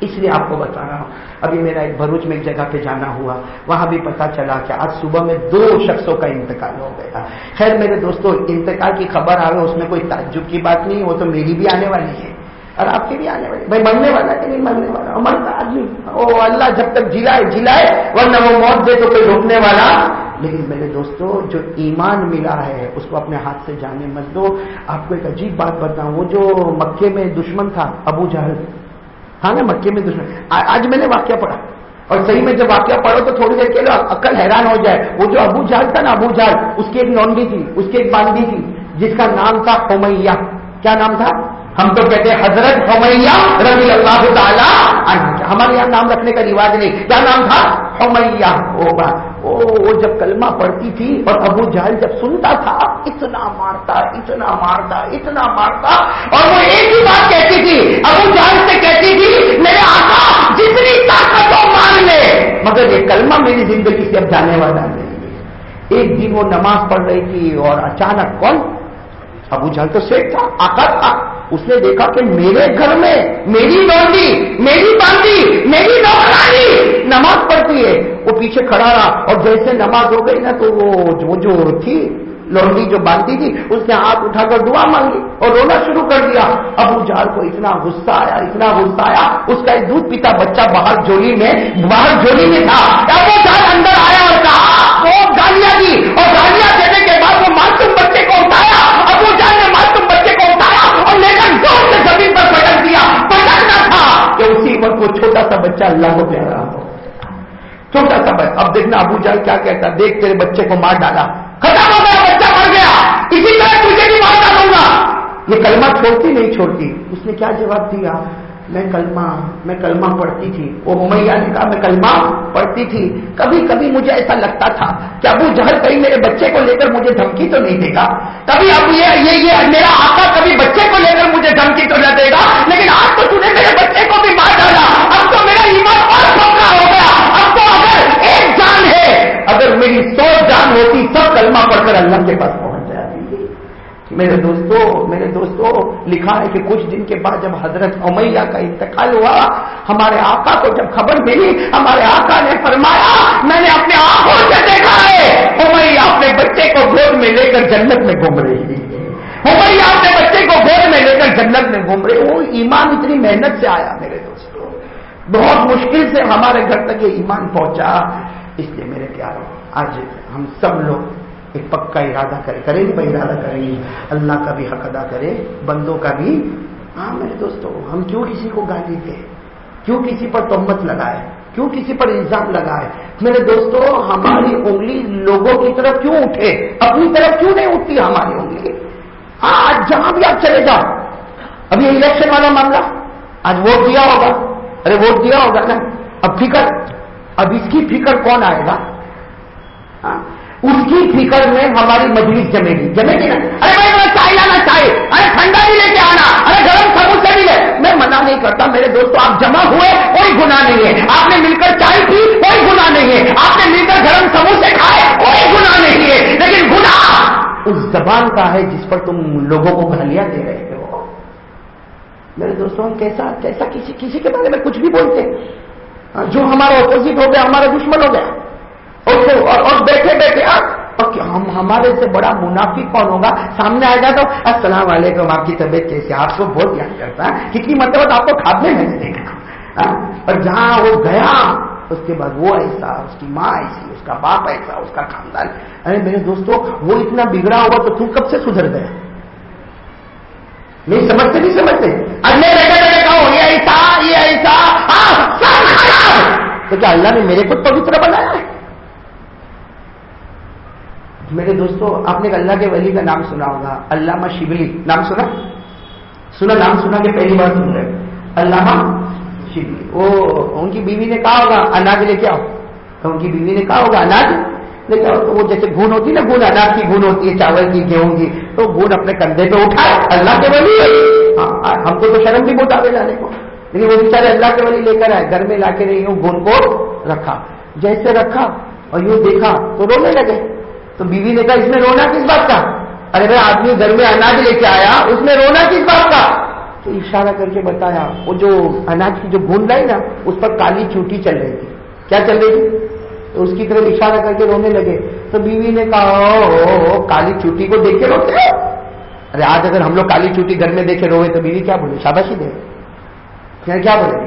اس لیے آپ کو بتا رہا ہوں۔ ابھی میرا ایک بھروچ میں ایک جگہ پہ جانا ہوا، وہاں بھی پتا چلا کہ آج صبح میں دو شخصوں کا انتقال ہو گیا۔ خیر میرے دوستوں انتقال کی خبر آ رہے اس میں کوئی تعجب کی بات نہیں، وہ تو میری بھی آنے والی ہے۔ اور آپ کی بھی آنے والی بھائی مرنے والا کہ نہیں مرنے والا؟ مرتا آدمی۔ او اللہ جب تک جلائے جلائے ورنہ وہ موت دے تو کوئی روکنے والا۔ لیکن میرے دوستوں جو ایمان ملا ہے، اس کو اپنے ہاتھ سے جانے مت دو۔ آپ کو ایک عجیب بات بتاؤں، وہ جو مکے میں دشمن تھا، ابو جہل۔ تھا نا، مکے میں دشمن۔ آج میں نے واقعہ پڑھا۔ اور صحیح میں جب واقعہ پڑھو تو تھوڑی دیر کے لیے عقل حیران ہو جائے۔ وہ جو ابو جہل تھا نا، ابو جہل، اس کی ایک لونڈی تھی، اس کی ایک باندھی تھی، جس کا نام تھا ہومیا کیا نام تھا؟ ہم تو کہتے ہیں حضرت حمیہ رضی اللہ تعالیٰ ہمارے یہاں نام رکھنے کا رواج نہیں۔ کیا نام تھا؟ حمیہ۔ ہوگا وہ جب کلمہ پڑھتی تھی اور ابو جہل جب سنتا تھا، اتنا مارتا اتنا مارتا اتنا مارتا۔ اور وہ ایک ہی بات کہتی تھی، ابو جہل سے کہتی تھی، میرے آقا، جتنی طاقت ہو مان لے مگر یہ کلمہ میری زندگی سے اب جانے والا نہیں۔ ایک دن وہ نماز پڑھ رہی تھی اور اچانک کون؟ ابو جہل تو سیٹ تھا، آقا تھا۔ اس نے دیکھا کہ میرے گھر میں میری لونڈی میری باندھی، میری نوکرانی نماز پڑھتی ہے۔ وہ پیچھے کھڑا رہا اور جیسے نماز ہو گئی نا تو وہ جو تھی لونڈی جو باندھی تھی، اس نے ہاتھ اٹھا کر دعا مانگی اور رونا شروع کر دیا۔ ابو جال کو اتنا غصہ آیا، اتنا غصہ آیا۔ اس کا ایک دودھ پیتا بچہ باہر جولی میں، باہر جولی میں تھا۔ ابو جال اندر آیا اور کہا، وہ گالیاں دی جی، وہ چھوٹا سا بچہ اللہ کو پیارا ہو۔ چھوٹا سا بچہ۔ اب دیکھنا ابو جال کیا کہتا دیکھ تیرے بچے کو مار ڈالا۔ ختم ہو گیا بچہ مر گیا۔ اسی طرح تجھے بھی مار ڈالوں گا۔ یہ کلمہ چھوڑتی نہیں چھوڑتی۔ اس نے کیا جواب دیا؟ میں کلمہ میں کلمہ پڑھتی تھی۔ وہ ممیا نے کہا میں کلمہ پڑھتی تھی۔ کبھی کبھی مجھے ایسا لگتا تھا کہ ابو جہل کہیں میرے بچے کو لے کر مجھے دھمکی تو نہیں دے گا۔ کبھی اب یہ یہ, یہ میرا آقا کبھی بچے کو لے کر مجھے دھمکی تو نہ دے گا لیکن آج تو تھی میرے بچے کو بھی مار ڈالا اب تو میرا ایمان اور چھوٹا ہو گیا اب تو اگر ایک جان ہے اگر میری سو جان ہوتی سب کلمہ پڑھ کر اللہ کے پاس پہنچ میرے دوستو میرے دوستو، لکھا ہے کہ کچھ دن کے بعد جب حضرت امیہ کا انتقال ہوا، ہمارے آقا کو جب خبر ملی، ہمارے آقا نے فرمایا، میں نے اپنے آنکھوں سے دیکھا ہے، امیہ اپنے بچے کو گود میں لے کر جنت میں گھوم رہی ہے امیہ اپنے بچے کو گود میں لے کر جنت میں گھوم رہی۔ وہ ایمان اتنی محنت سے آیا میرے دوستو۔ بہت مشکل سے ہمارے گھر تک یہ ایمان پہنچا۔ اس لیے میرے پیاروں، آج ہم سب لوگ ایک پکا ارادہ کرے کرے گی ارادہ کریں گے۔ اللہ کا بھی حق ادا کرے، بندوں کا بھی۔ ہاں میرے دوستوں ہم کیوں کسی کو گالی دیں کیوں کسی پر تہمت لگائے؟ کیوں کسی پر الزام لگائے؟ میرے دوستوں ہماری انگلی لوگوں کی طرف کیوں اٹھے؟ اپنی طرف کیوں نہیں اٹھتی ہماری انگلی؟ ہاں آج جہاں بھی آپ چلے جاؤ۔ ابھی الیکشن والا معاملہ۔ آج ووٹ دیا ہوگا۔ ارے، ووٹ دیا ہوگا نا۔ اب فکر، اب اس کی فکر کون آئے گا؟ ہاں، اس کی فکر میں ہماری مجلس جمے گی۔ جمے گی نا؟ ارے بھائی میں چائے لانا چاہے ارے، ٹھنڈا بھی لے کے آنا۔ ارے، گرم سموسے بھی لے۔ میں منع نہیں کرتا، میرے دوستوں آپ جمع ہوئے، کوئی گناہ نہیں ہے۔ آپ نے مل کر چائے پی، کوئی گناہ نہیں ہے۔ آپ نے مل کر گرم سموسے کھائے، کوئی گناہ نہیں ہے۔ لیکن گناہ اس زبان کا ہے جس پر تم لوگوں کو گالیاں دے رہے ہو۔ میرے دوستوں ہم کیسا کیسا، کسی کسی کے بارے میں کچھ بھی بولتے ہیں۔ جو ہمارا اپوزٹ ہو گیا، ہمارا دشمن ہو گیا۔ اور بیٹھے بیٹھے ہم ہمارے سے بڑا منافع کون ہوگا؟ سامنے آئے گا تو السلام علیکم، آپ کی طبیعت کیسے آپ کو بہت یاد کرتا ہے۔ کتنی مطلب آپ کو کھادنے میں دے گا ہاں؟ اور جہاں وہ گیا، اس کے بعد وہ ایسا، اس کی ماں ایسی، اس کا باپ ایسا، اس کا خاندان۔ ارے میرے دوستوں وہ اتنا بگڑا ہوگا تو تم کب سے سدھر گیا؟ نہیں سمجھتے نہیں سمجھتے۔ اگلے بیٹھے بیٹھے کہو، یہ ایسا یہ ایسا۔ تو کیا اللہ نے میرے کو پوتر بنایا ہے؟ میرے دوستو، آپ نے اللہ کے ولی کا نام سنا ہوگا، علامہ شبلی۔ نام سنا؟ سنا، نام سنا کہ پہلی بار سن رہے علامہ شبلی۔ وہ، ان کی بیوی نے کہا ہوگا، اناج لے کے آؤ۔ تو ان کی بیوی نے کہا ہوگا، اناج؟ لے کے آؤ۔ تو وہ جیسے گھون ہوتی ہے نا، گھون، اناج کی گھون ہوتی ہے، چاول کی، گیہوں کی۔ تو گھون اپنے کندھے پہ اٹھائے اللہ کے ولی۔ ہاں،, ہاں ہم کو تو شرم بھی بتا دے جانے کو۔ لیکن وہ بیچارے اللہ کے ولی لے کر آئے، گھر میں لا کے نہیں گھون کو رکھا۔ جیسے رکھا اور یوں دیکھا تو رونے لگے۔ تو بیوی نے کہا، اس میں رونا کس بات کا؟ ارے بھائی، آدمی گھر میں اناج لے کے آیا، اس میں رونا کس بات کا؟ تو اشارہ کر کے بتایا، وہ جو اناج کی جو گھون لائی نا، اس پر کالی چوٹی چل رہی تھی۔ کیا چل رہی تھی؟ تو اس کی طرف اشارہ کر کے رونے لگے۔ تو بیوی نے کہا کالی چوٹی کو دیکھ کے روتے ارے، آج اگر ہم لوگ کالی چوٹی گھر میں دیکھے روئے تو بیوی کیا بولے؟ شاباشی دے۔ کیا بولے؟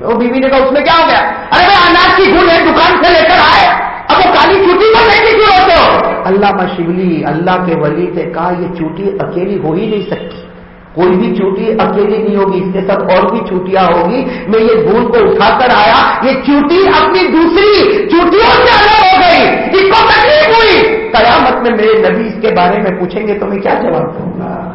وہ بیوی نے کہا، اس میں کیا ہو گیا؟ ارے بھائی، اناج کی گھون ہے، دکان سے لے کر آئے۔ اب وہ کالی چوٹی پر دیکھے کیوں روتے ہو. اللہ شبلی اللہ کے ولی سے کہا یہ چوٹی اکیلی ہو ہی نہیں سکتی. کوئی بھی چوٹی اکیلی نہیں ہوگی، اس کے ساتھ اور بھی چوٹیاں ہوگی۔ میں یہ دھول کو اٹھا کر آیا، یہ چوٹی اپنی دوسری چوٹیوں سے الگ ہو گئی۔ اس کو تکلیف ہوئی۔ قیامت میں میرے نبی اس کے بارے میں پوچھیں گے تو میں کیا جواب دوں گا؟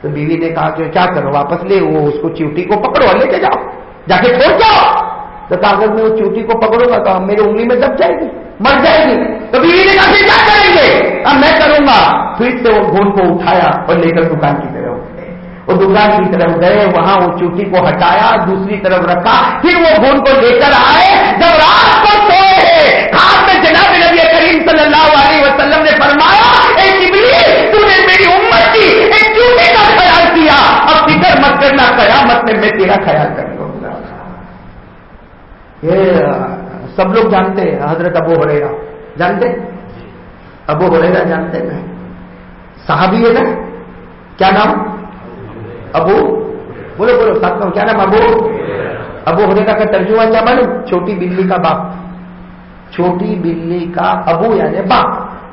تو بیوی نے کہا کہ کیا کرو، واپس لے، وہ اس کو چوٹی کو پکڑو لے کے جاؤ۔ جا کے چھوڑ جاؤ۔ تو اگر میں وہ چوٹی کو پکڑوں گا تو میرے انگلی میں دب جائے گی مر جائے گی تو بیوی نے کہا کیا کریں گے؟ اب میں کروں گا۔ پھر سے وہ گھون کو اٹھایا اور لے کر دکان کی طرف وہ دکان کی طرف گئے، وہاں وہ چوٹی کو ہٹایا، دوسری طرف رکھا۔ پھر وہ گھون کو لے کر آئے۔ جب رات کو سوئے خاص میں جناب نبی کریم صلی اللہ علیہ وسلم نے فرمایا تو نے میری امت کی ایک چوٹی کا خیال کیا۔ اب فکر مت کرنا، قیامت میں میں تیرا خیال کر لوں گا۔ یہ سب لوگ جانتے ہیں حضرت ابو ہو جانتے ابو ہو جانتے ہیں۔ صحابی ہے نا؟ کیا نام؟ ابو۔ بولو بولو ساتھ کیا نام؟ ابو۔ ابو ہونے کا ترجمہ کیا معلوم؟ چھوٹی بلی کا باپ۔ چھوٹی بلی کا ابو یعنی باپ۔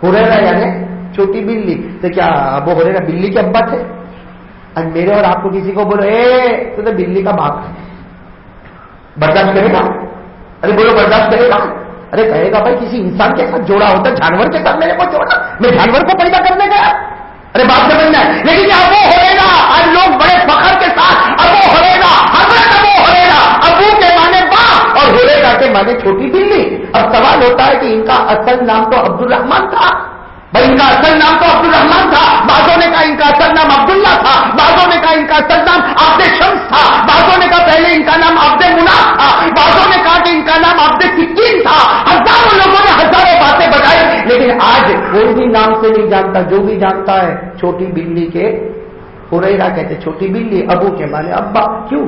ہو یعنی چھوٹی بلی۔ تو کیا ابو ہو بلی کے ابا تھے؟ اور میرے اور آپ کو کسی کو بولو اے تو, تو بلی کا باپ ہے۔ برداشت کرے گا؟ ارے بولو برداشت کرے گا۔ ارے کہے گا بھائی کسی انسان کے ساتھ جوڑا ہوتا جانور کے ساتھ میرے کو جوڑا۔ میں جانور کو پیدا کرنے گیا۔ ارے بات سمجھنا ہے لیکن یہ ابو ہوئے گا۔ آج لوگ بڑے فخر کے ساتھ ابو ہوئے گا۔ حضرت ابو ہوئے گا۔ ابو کے مانے باپ۔ اور ہوئے گا کے مانے چھوٹی بلی۔ اب سوال ہوتا ہے کہ ان کا اصل نام تو عبد الرحمان تھا۔ بھائی ان کا اصل نام تو عبد الرحمان تھا۔ بازوں نے کہا ان کا اصل نام عبداللہ تھا۔ بازوں نے کہا ان کا اصل نام عبد شمس تھا بازوں نے کہا پہلے ان کا نام عبد منا تھا بازوں نے کہا کہ ان کا نام عبد سکین تھا ہزاروں لوگوں نے ہزاروں باتیں بتائی لیکن آج کوئی بھی نام سے نہیں جانتا، جو بھی جانتا ہے، چھوٹی بلی کے ہریرا کہتے، چھوٹی بلی ابو کے مانے ابا، کیوں؟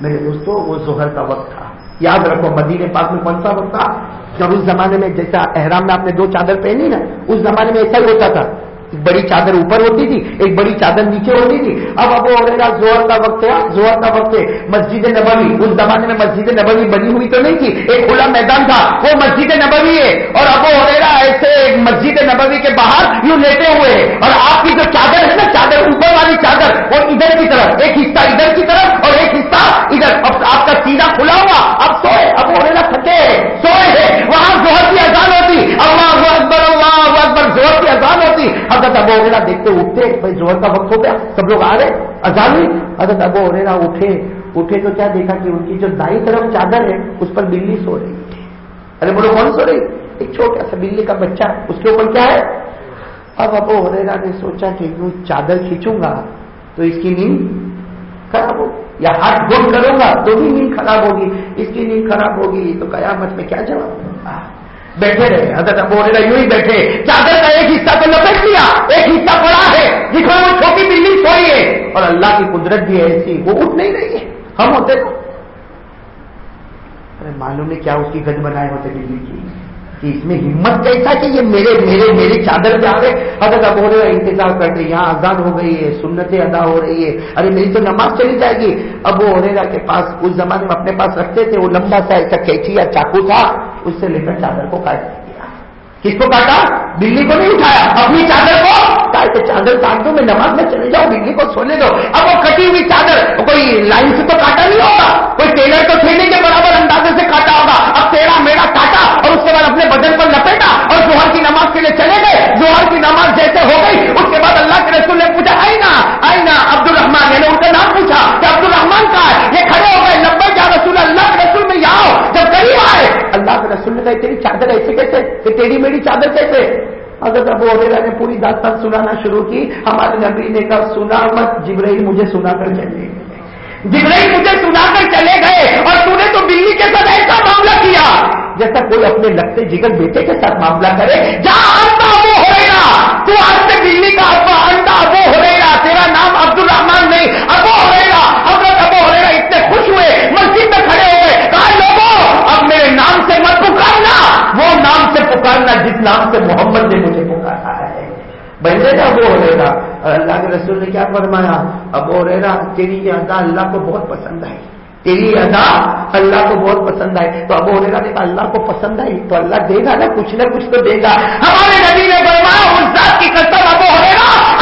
میرے دوستوں وہ زہر کا وقت تھا۔ یاد رکھو مدینے پاک میں کون سا وقت تھا؟ جب اس زمانے میں جیسا احرام میں آپ نے دو چادر پہنی نا، اس زمانے میں ایسا ہی ہوتا تھا۔ بڑی چادر اوپر ہوتی تھی، ایک بڑی چادر نیچے ہوتی تھی۔ اب اب ہو زور کا وقت ہے زور کا وقت ہے۔ مسجد نبوی، اس زمانے میں مسجد نبوی بنی ہوئی تو نہیں تھی، ایک کھلا میدان تھا، وہ مسجد نبوی ہے۔ اور اب ہو ایسے مسجد نبوی کے باہر یوں لیتے ہوئے اور آپ کی جو چادر ہے نا، چادر اوپر والی چادر، وہ ادھر کی طرف، ایک حصہ ادھر کی طرف اور ایک حصہ ادھر۔ اب آپ کا سیدھا کھلا ہوا، اب سوئے اب ہو رہا تھکے سوئے ہے وہاں زہر کی اذان ہوتی اللہ اکبر اللہ اکبر زہر کی اذان ہوتی حضرت ابو ہریرا دیکھتے اٹھتے، بھائی زور کا وقت ہو گیا، سب لوگ آ رہے اذان ہوئی حضرت ابو ہریرا اٹھے اٹھے تو کیا دیکھا کہ ان کی جو دائیں طرف چادر ہے، اس پر بلی سو رہی ارے بولو، کون سو رہی؟ ایک چھوٹا سا بلی کا بچہ، اس کے اوپر کیا ہے؟ اب ابو ہریرا نے سوچا کہ یوں چادر کھینچوں گا تو اس کی نیند خراب ہوگی، یا ہاتھ گول کروں گا تو بھی نیند خراب ہوگی، اس کی نیند خراب ہوگی تو قیامت میں کیا جواب؟ دوں بیٹھے رہے حضرت ابو ہریرا یوں ہی بیٹھے۔ چادر کا ایک حصہ تو لپیٹ لیا، ایک حصہ پڑا ہے۔ جس میں وہ چھوٹی بلی سوئی ہے۔ اور اللہ کی قدرت بھی ایسی، وہ اٹھ نہیں رہی ہے۔ ہم ہوتے نا ارے، معلوم نہیں کیا اس کی گد بنائے ہوتے بلی کی۔ کہ اس میں ہمت کیسا کہ یہ میرے میرے میری چادر پہ آ گئے۔ اگر اب ہو رہے انتظار کرتے یہاں آزاد ہو گئی ہے، سنتیں ادا ہو رہی ہے ارے، میری تو نماز چلی جائے گی۔ اب وہ ہو کے پاس، اس زمانے میں اپنے پاس رکھتے تھے، وہ لمبا سا ایسا کیچی یا چاقو تھا۔ اس سے لے کر چادر کو کاٹ دیا۔ کس کو کاٹا؟ بلی کو نہیں اٹھایا۔ اپنی چادر کو کہ چادر کاٹ دو، میں نماز میں چلے جاؤ بلی کو سونے دو۔ اب وہ کٹی ہوئی چادر، کوئی لائن سے تو کاٹا نہیں ہوگا۔ کوئی ٹیلر تو تھیلے کے برابر اندازے سے کاٹا ہوگا۔ اب تیرا میرا کاٹا اور اس کے بعد اپنے بدن پر لپیٹا اور جوہر کی نماز کے لیے چلے گئے۔ جوہر کی نماز جیسے رسول نے کہا، تیری چادر ایسے کیسے؟ کہ ٹیڑھی میری چادر کیسے؟ اگر ابو عبیرہ نے پوری داستان سنانا شروع کی، ہمارے نبی نے کہا، سنا مت جبرئی مجھے سنا کر چلے جبرئی مجھے سنا کر چلے گئے اور تو نے تو بلی کے ساتھ ایسا معاملہ کیا جیسا کوئی اپنے لگتے جگر بیٹے کے ساتھ معاملہ کرے۔ جہاں آتا وہ ہوئے گا تو آج سے بلی کا ابا انڈا وہ ہوئے گا تیرا نام عبد الرحمان نہیں ابو ہوئے گا حضرت ابو ہوئے گا اتنے خوش ہوئے مسجد میں کھڑے ہوئے کہا لوگوں اب میرے نام سے مت پکارنا وہ نام سے پکارنا جس نام سے محمد نے مجھے پکارا ہے۔ بہنے گا وہ ہو اللہ کے رسول نے کیا فرمایا؟ اب وہ رہا تیری یہ ادا اللہ کو بہت پسند ہے تیری ادا اللہ کو بہت پسند آئی۔ تو اب ہونے گا دیکھا اللہ کو پسند آئی؟ تو اللہ دے گا نا، کچھ نہ کچھ تو دے گا۔ ہمارے نبی نے فرمایا، اس ذات کی قسم اب ہونے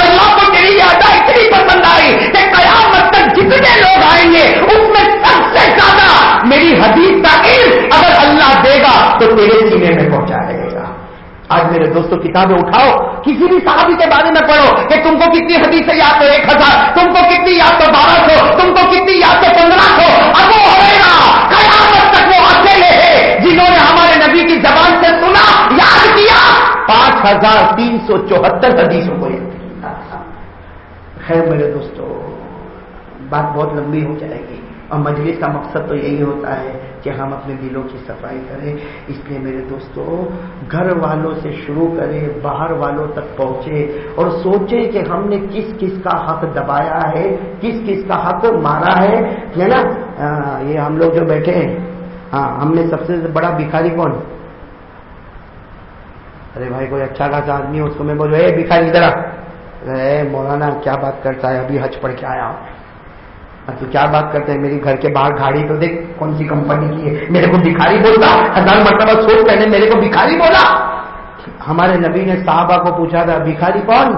اللہ کو تیری ادا اتنی پسند آئی کہ قیامت تک جتنے لوگ آئیں گے، اس میں سب سے زیادہ میری حدیث کا علم اگر اللہ دے گا تو تیرے سینے میں پہنچا دے گا۔ آج میرے دوستوں کتابیں اٹھاؤ، کسی بھی صحابی کے بارے میں پڑھو کہ تم کو کتنی حدیث یاد تو ایک ہزار، تم کو کتنی یاد تو بارہ سو، تم کو کتنی یاد تو پندرہ سو، اب وہ ہوئے گا قیامت تک وہ اکیلے ہیں جنہوں نے ہمارے نبی کی زبان سے سنا، یاد کیا، پانچ ہزار تین سو چوہتر حدیثوں کو یاد خیر میرے دوستوں بات بہت لمبی ہو جائے گی۔ اور مجلس کا مقصد تو یہی ہوتا ہے کہ ہم اپنے دلوں کی صفائی کریں۔ اس لیے میرے دوستوں گھر والوں سے شروع کریں، باہر والوں تک پہنچے اور سوچیں کہ ہم نے کس کس کا حق دبایا ہے، کس کس کا حق مارا ہے۔ نا؟ یہ ہم لوگ جو بیٹھے ہیں۔ ہاں ہم نے سب سے بڑا بھکاری کون؟ ارے بھائی، کوئی اچھا خاصا آدمی اس کو میں بولوں، اے بھکاری ادھر مولانا، کیا بات کرتا ہے؟ ابھی حج پڑھ کے آیا ہوں۔ تو کیا بات کرتے ہیں؟ میری گھر کے باہر گاڑی تو دیکھ، کون سی کمپنی کی ہے؟ میرے کو بھکاری بولتا، ہزار مرتبہ سوچ پہلے میرے کو بھکاری بولا۔ ہمارے نبی نے صحابہ کو پوچھا تھا بھکاری کون؟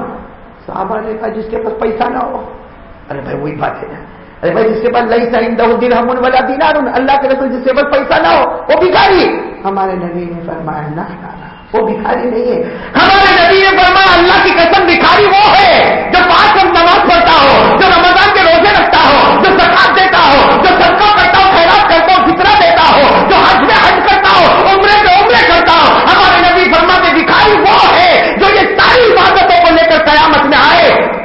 صحابہ نے کہا، جس کے پاس پیسہ نہ ہو۔ ارے بھائی، وہی بات ہے۔ ارے بھائی، جس کے پاس لئی سائن دن ہم والا دینا اللہ کے رسول جس کے پاس پیسہ نہ ہو، وہ بھکاری ہمارے نبی نے فرمایا، نہ وہ بھکاری نہیں ہے۔ ہمارے نبی نے فرمایا، اللہ کی قسم بھکاری وہ ہے جو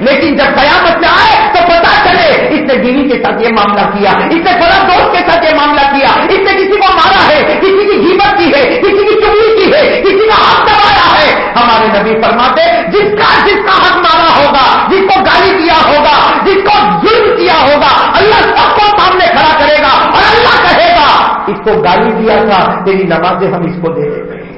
لیکن جب قیامت میں آئے تو پتا چلے اس نے بیوی کے ساتھ یہ معاملہ کیا، اس نے بڑا دوست کے ساتھ یہ معاملہ کیا، اس نے کسی کو مارا ہے، کسی کی جیمت کی ہے، کسی کی چگلی کی ہے، کسی کا حق دبایا ہے۔ ہمارے نبی فرماتے، جس کا جس کا حق مارا ہوگا، جس کو گالی دیا ہوگا، جس کو ظلم کیا ہوگا، اللہ سب کو سامنے کھڑا کرے گا اور اللہ کہے گا، اس کو گالی دیا تھا، تیری نمازیں ہم اس کو دے دیتے ہیں۔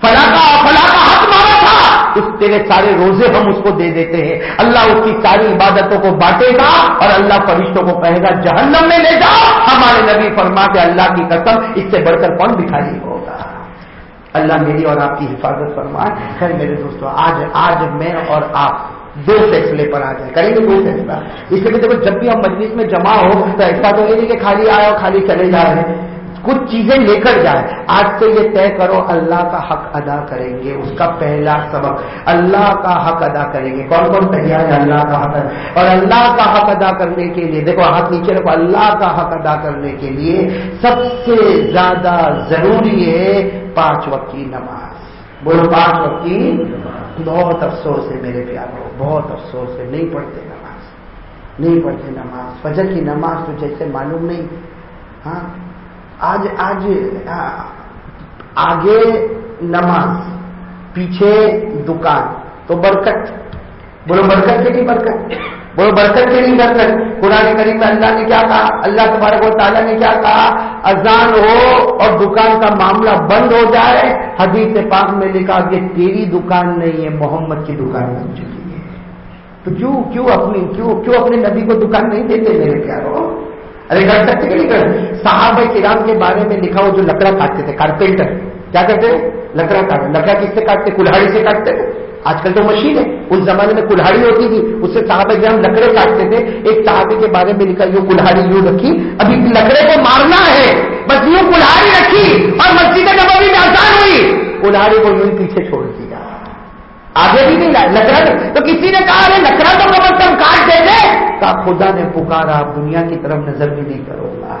فلاں کا، فلاں کا حق مارا تھا اس تیرے سارے روزے ہم اس کو دے دیتے ہیں۔ اللہ اس کی ساری عبادتوں کو بانٹے گا اور اللہ فرشتوں کو کہے گا، جہنم میں لے جاؤ ہمارے نبی فرما کے اللہ کی قسم، اس سے بڑھ کر کون دکھائی ہوگا۔ اللہ میری اور آپ کی حفاظت فرمائے۔ خیر میرے دوستوں آج آج میں اور آپ دو فیصلے پر آ جائیں۔ کریں گے دو فیصلہ؟ اس لیے دیکھو، جب بھی ہم مجلس میں جمع ہو تو ایسا تو نہیں کہ خالی آئے اور خالی چلے جا رہے ہیں۔ کچھ چیزیں لے کر جائے آج سے یہ طے کرو، اللہ کا حق ادا کریں گے۔ اس کا پہلا سبق، اللہ کا حق ادا کریں گے۔ کون کون تیار ہے اللہ کا حق۔ ادا اور اللہ کا حق ادا کرنے کے لیے، دیکھو ہاتھ نیچے رکھو، اللہ کا حق ادا کرنے کے لیے سب سے زیادہ ضروری ہے پانچ وقت کی نماز۔ بولو پانچ وقت کی۔ بہت افسوس ہے میرے پیاروں بہت افسوس ہے۔ نہیں پڑھتے نماز۔ نہیں پڑھتے نماز۔ فجر کی نماز تو جیسے معلوم نہیں۔ ہاں؟ آج آج آگے نماز، پیچھے دکان، تو برکت۔ بولو برکت کے لیے برکت۔ بولو برکت کے لیے برکت۔ قرآن کریم میں اللہ نے کیا کہا؟ اللہ تبارک و تعالیٰ نے کیا کہا؟ اذان ہو اور دکان کا معاملہ بند ہو جائے۔ حدیث پاک میں لکھا کہ تیری دکان نہیں ہے، محمد کی دکان بن چکی ہے۔ تو کیوں کیوں اپنی، کیوں کیوں اپنے نبی کو دکان نہیں دیتے میرے پیاروں؟ ارے کر سکتے کہ نہیں کر صاحب کرام کے بارے میں لکھا ہو جو لکڑا کاٹتے تھے کارپینٹر کیا کرتے لکڑا کاٹ لکڑا کس سے کاٹتے؟ کلاڑی سے کاٹتے تھے آج کل تو مشین ہے۔ اس زمانے میں کلاڑی ہوتی تھی۔ اس سے صحابہ کرام لکڑے کاٹتے تھے۔ ایک صحابے کے بارے میں لکھا، یوں کلاڑی یوں رکھی۔ ابھی لکڑے کو مارنا ہے۔ بس یوں کلاڑی رکھی اور مسجد نبوی میں آسان ہوئی۔ کلاڑی کو یوں پیچھے چھوڑ دیا۔ آگے بھی نہیں لائے لکڑا تو کسی نے کہا، ارے لکڑا تو کم از کم کاٹ دے دے کہا خدا نے پکارا، آپ دنیا کی طرف نظر بھی نہیں کرو گا۔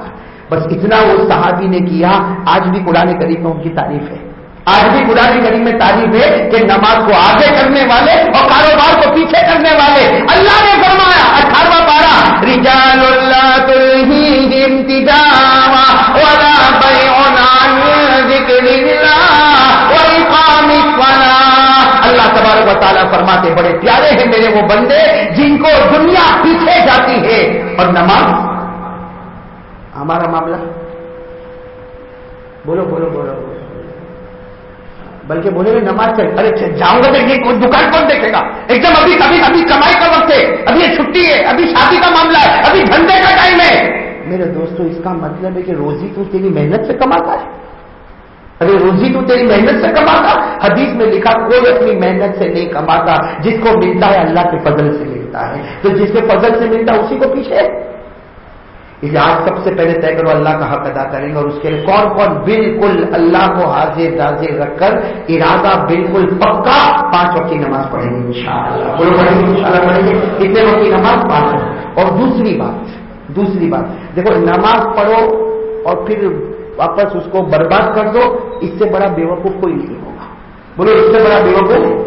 بس اتنا وہ صحابی نے کیا، آج بھی قرآن کریم میں ان کی تعریف ہے۔ آج بھی قرآن کریم میں تعریف ہے کہ نماز کو آگے کرنے والے اور کاروبار کو پیچھے کرنے والے۔ اللہ نے فرمایا اٹھارہواں پارا، رجال اللہ تبارک و تعالیٰ فرماتے بڑے پیارے ہیں میرے وہ بندے جن کو دنیا پیچھے جاتی ہے۔ اور نماز؟ ہمارا معاملہ؟ بولو بولو بولو بلکہ بولے گا نماز چل ارے جاؤں گا دیکھیے دکان کون دیکھے گا؟ ایک دم ابھی کبھی، ابھی کمائی کا وقت ہے، ابھی یہ چھٹی ہے، ابھی شادی کا معاملہ ہے، ابھی دھندے کا ٹائم ہے۔ میرے دوستو، اس کا مطلب ہے کہ روزی تو تیری محنت سے کماتا ہے۔ ارے روزی تو تیری محنت سے کماتا، حدیث میں لکھا، کوئی اپنی محنت سے نہیں کماتا، جس کو ملتا ہے اللہ کے فضل سے ملتا ہے۔ تو جس کے فضل سے ملتا ہے، اسی کو پیچھے۔ اس آج سب سے پہلے طے کرو، اللہ کا حق ادا کریں گے اور اس کے لیے کون کون بالکل اللہ کو حاضر ناظر رکھ کر ارادہ بالکل پکا پانچ وقت کی نماز پڑھیں گے ان شاء اللہ بولو، پڑھیں گے ان شاء اللہ پڑھیں گے۔ کتنے وقت کی نماز پانچ اور دوسری بات دوسری بات۔ دیکھو، نماز پڑھو اور پھر واپس اس کو برباد کر دو، اس سے بڑا بیوقوف کوئی نہیں ہوگا۔ بولو، اس سے بڑا بیوقوف؟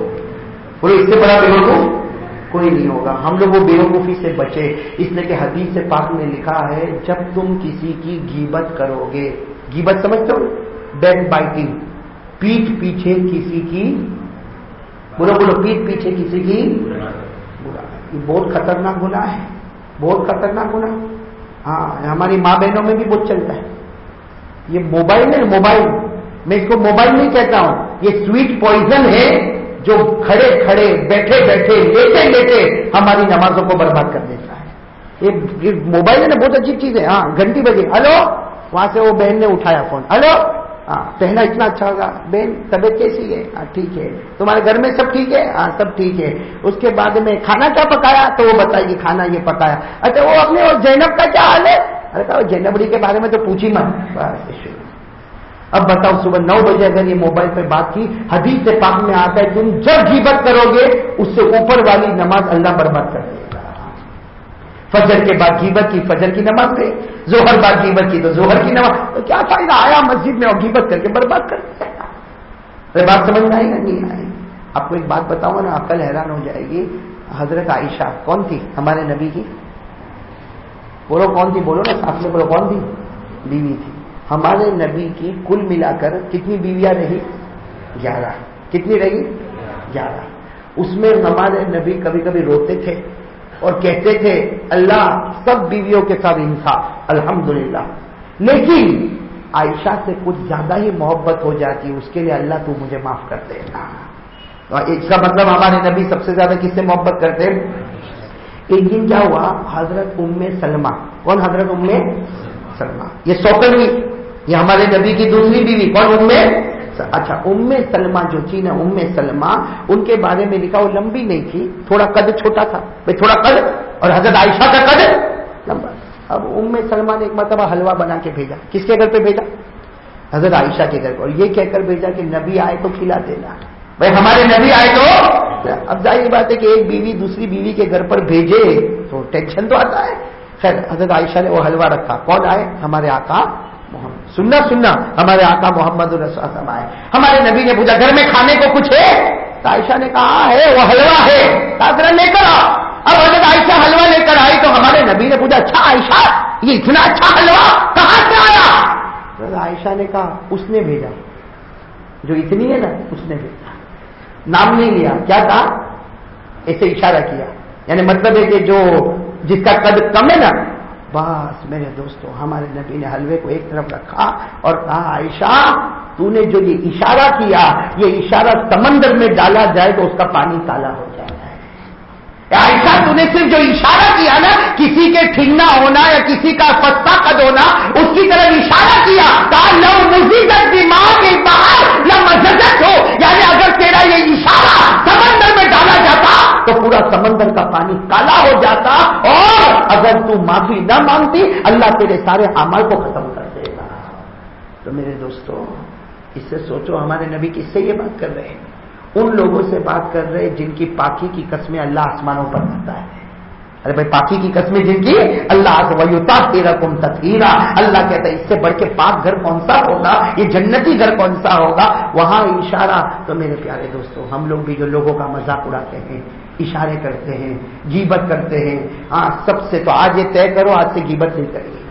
بولو، اس سے بڑا بیوقوف؟ کوئی نہیں ہوگا۔ ہم لوگ وہ بےوقوفی سے بچے۔ اس لیے کہ حدیث سے پاک نے لکھا ہے، جب تم کسی کی گیبت کرو گے گیبت سمجھتے ہو؟ Back biting. پیٹ پیچھے کسی کی، بولو بولو پیٹ پیچھے کسی کی یہ بہت خطرناک گنا ہے۔ بہت خطرناک گنا ہاں ہماری ماں بہنوں میں بھی بہت چلتا ہے۔ یہ موبائل ہے موبائل میں اس کو موبائل نہیں کہتا ہوں. یہ سویٹ پوائزن ہے جو کھڑے کھڑے بیٹھے بیٹھے لیٹے لیٹے ہماری نمازوں کو برباد کر دیتا ہے. یہ موبائل ہے نا، بہت اچھی چیز ہے. ہاں گھنٹی بجے. ہلو وہاں سے وہ بہن نے اٹھایا فون ہلو ہاں پہنا اتنا اچھا ہوگا. بہن، طبیعت کیسی ہے؟ ہاں ٹھیک ہے. تمہارے گھر میں سب ٹھیک ہے؟ ہاں سب ٹھیک ہے. اس کے بعد میں کھانا کیا پکایا؟ تو وہ بتائیے گی کھانا یہ پکایا. اچھا وہ اپنے اور جینب کا کیا حال ہے؟ ارے جینبڑی کے بارے میں تو پوچھی مت۔ بس اب بتاؤ، صبح نو بجے اگر یہ موبائل پہ بات کی، حدیث سے پاک میں آتا ہے، تم جب جیبت کرو گے، اس سے اوپر والی نماز اللہ برباد کر دے گا۔ فجر کے بعد گیبت کی، فجر کی نماز گئی زہر بعد گیبت کی، تو زہر کی نماز۔ تو کیا فائدہ؟ آیا مسجد میں اور گیبت کر کے برباد کر دے گا۔ بات سمجھ میں آئے گا نہیں۔ آئے آپ کو ایک بات بتاؤں نا عقل حیران ہو جائے گی حضرت عائشہ، کون تھی؟ ہمارے نبی کی۔ بولو کون تھی بولو نا، ساتھ میں بولو، کون تھی بیوی تھی۔ ہمارے نبی کی کل ملا کر کتنی بیویاں رہی؟ گیارہ۔ کتنی رہی؟ گیارہ۔ اس میں ہمارے نبی کبھی کبھی روتے تھے اور کہتے تھے، اللہ سب بیویوں کے ساتھ انصاف، الحمدللہ۔ لیکن عائشہ سے کچھ زیادہ ہی محبت ہو جاتی، اس کے لیے اللہ تو مجھے معاف کر دے۔ اس کا مطلب ہمارے نبی سب سے زیادہ کس سے محبت کرتے ایک دن کیا ہوا؟ حضرت ام سلمہ۔ کون حضرت ام سلمہ؟ یہ سوکنوی یہ ہمارے نبی کی دوسری بیوی۔ کون ام؟ اچھا ام سلمہ جو تھی نا، ام سلمہ، ان کے بارے میں لکھا، وہ لمبی نہیں تھی۔ تھوڑا قد چھوٹا تھا۔ بھائی، تھوڑا قد۔ اور حضرت عائشہ کا قد لمبا۔ اب ام سلمہ نے ایک مرتبہ حلوہ بنا کے بھیجا۔ کس کے گھر پہ بھیجا؟ حضرت عائشہ کے گھر پہ۔ اور یہ کہہ کر بھیجا کہ نبی آئے تو کھلا دینا۔ بھائی، ہمارے نبی آئے تو اب ظاہر بات ہے کہ ایک بیوی دوسری بیوی کے گھر پر بھیجے تو ٹینشن تو آتا ہے۔ خیر، حضرت عائشہ نے وہ حلوہ رکھا۔ کون آئے؟ ہمارے آقا سننا سننا، ہمارے آقا محمد الرسم آئے۔ ہمارے نبی نے پوچھا، گھر میں کھانے کو کچھ ہے؟ تو عائشہ نے کہا ہے، وہ حلوہ ہے۔ لے کر آ اب حضرت عائشہ حلوہ لے کر آئی تو ہمارے نبی نے پوچھا اچھا عائشہ، یہ اتنا اچھا حلوہ کہاں سے آیا؟ عائشہ نے کہا، اس نے بھیجا۔ جو اتنی ہے نا، اس نے بھیجا۔ نام نہیں لیا۔ کیا کہا؟ اسے اشارہ کیا۔ یعنی مطلب ہے کہ جو جس کا قد کم ہے نا، بس میرے دوستوں ہمارے نبی نے حلوے کو ایک طرف رکھا اور کہا، عائشہ، تو نے جو یہ اشارہ کیا، یہ اشارہ سمندر میں ڈالا جائے تو اس کا پانی تالا ہو جائے عائشہ تو نے صرف جو اشارہ کیا نا، کسی کے ٹھنگنا ہونا یا کسی کا سستا قد ہونا اس کی طرف اشارہ کیا کہا لو مزید دماغ باہر یا مزدت ہو۔ یعنی اگر تیرا یہ اشارہ سمندر میں ڈالا جاتا، تو پورا سمندر کا پانی کالا ہو جاتا۔ اور اگر تو معافی نہ مانگتی، اللہ تیرے سارے عمل کو ختم کر دے گا۔ تو میرے دوستو، اس سے سوچو ہمارے نبی کس سے یہ بات کر رہے ہیں؟ ان لوگوں سے بات کر رہے جن کی پاکی کی قسمیں اللہ آسمانوں پر کرتا ہے۔ ارے بھائی، پاکی کی قسمیں جن کی؟ اللہ ویوتا تیرا کم تقیرہ اللہ کہتا ہے، اس سے بڑھ کے پاک گھر کون سا ہوگا؟ یہ جنتی گھر کون سا ہوگا؟ وہاں اشارہ۔ تو میرے پیارے دوستوں ہم لوگ بھی جو لوگوں کا مذاق اڑاتے ہیں، اشارے کرتے ہیں گیبت کرتے ہیں ہاں سب سے تو آج یہ طے کرو، آج سے گیبت نہیں کریں گے۔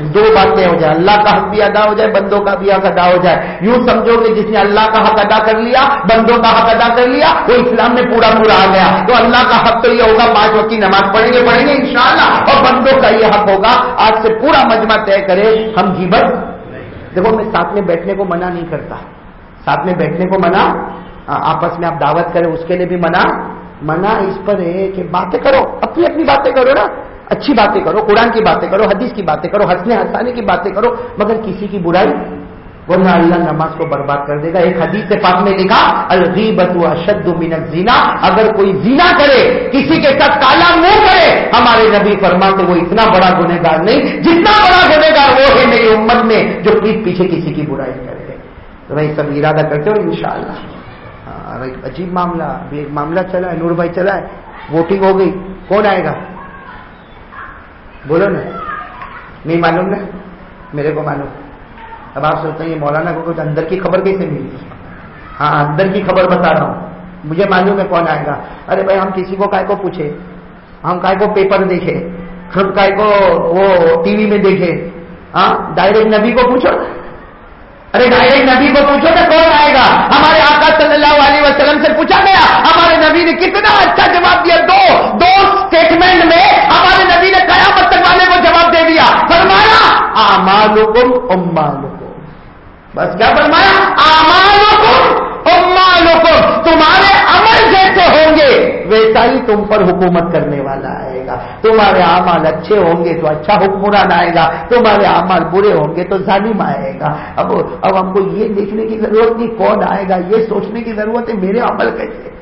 دو باتیں ہو جائے اللہ کا حق بھی ادا ہو جائے، بندوں کا بھی حق ادا ہو جائے۔ یوں سمجھو کہ جس نے اللہ کا حق ادا کر لیا، بندوں کا حق ادا کر لیا، وہ اسلام میں پورا پورا آ گیا۔ تو اللہ کا حق تو یہ ہوگا، پانچ وقت کی نماز پڑھیں گے پڑھیں گے انشاءاللہ۔ اور بندوں کا یہ حق ہوگا، آج سے پورا مجمع طے کرے ہم جیبت دیکھو، میں ساتھ میں بیٹھنے کو منع نہیں کرتا۔ ساتھ میں بیٹھنے کو منع ہاں، آپس میں آپ دعوت کریں، اس کے لیے بھی منع۔ منع اس پر ہے کہ باتیں کرو، اپنی اپنی باتیں کرو نا۔ اچھی باتیں کرو، قرآن کی باتیں کرو، حدیث کی باتیں کرو ہنسنے ہنسانے کی باتیں کرو، مگر کسی کی برائی؟ ورنہ اللہ نماز کو برباد کر دے گا۔ ایک حدیث سے پاک میں لکھا الغیبت و اشد من الزنا۔ اگر کوئی زنا کرے، کسی کے ساتھ کالا منہ کرے، ہمارے نبی فرماتے وہ اتنا بڑا گنہ گار نہیں، جتنا بڑا گنہ گار وہ ہے میری امت میں جو پیٹ پیچھے کسی کی برائی کرے۔ تو میں سب ارادہ کرتے ہو، انشاءاللہ۔ ہاں ایک عجیب معاملہ ابھی ایک معاملہ چلا ہے، نور بھائی چلا ہے، ووٹنگ ہو گئی، کون آئے گا؟ بولو نا۔ نہیں معلوم نا۔ میرے کو معلوم۔ اب آپ سوچتے ہیں یہ مولانا کو کچھ اندر کی خبر کیسے ملی؟ ہاں اندر کی خبر بتا رہا ہوں۔ مجھے معلوم ہے کون آئے گا۔ ارے بھائی، ہم کسی کو کائے کو پوچھے۔ ہم کائے کو پیپر دیکھے۔ ہم کائے کو وہ ٹی وی میں دیکھے۔ ہاں ڈائریکٹ نبی کو پوچھو ارے، ڈائریکٹ نبی کو پوچھو تو کون آئے گا۔ ہمارے آقا صلی اللہ علیہ وسلم سے پوچھا گیا۔ ہمارے نبی نے کتنا اچھا جواب دیا۔ دو دو اسٹیٹمنٹ میں ہمارے نبی نے قیامت آمالکم امالکم بس کیا فرمایا؟ آمالکم تمہارے عمل جیسے ہوں گے، ویسا ہی تم پر حکومت کرنے والا آئے گا۔ تمہارے اعمال اچھے ہوں گے تو اچھا حکمران آئے گا، تمہارے اعمال برے ہوں گے تو ظالم آئے گا۔ اب اب ہم کو یہ دیکھنے کی ضرورت نہیں، کون آئے گا؟ یہ سوچنے کی ضرورت ہے، میرے عمل کیسے؟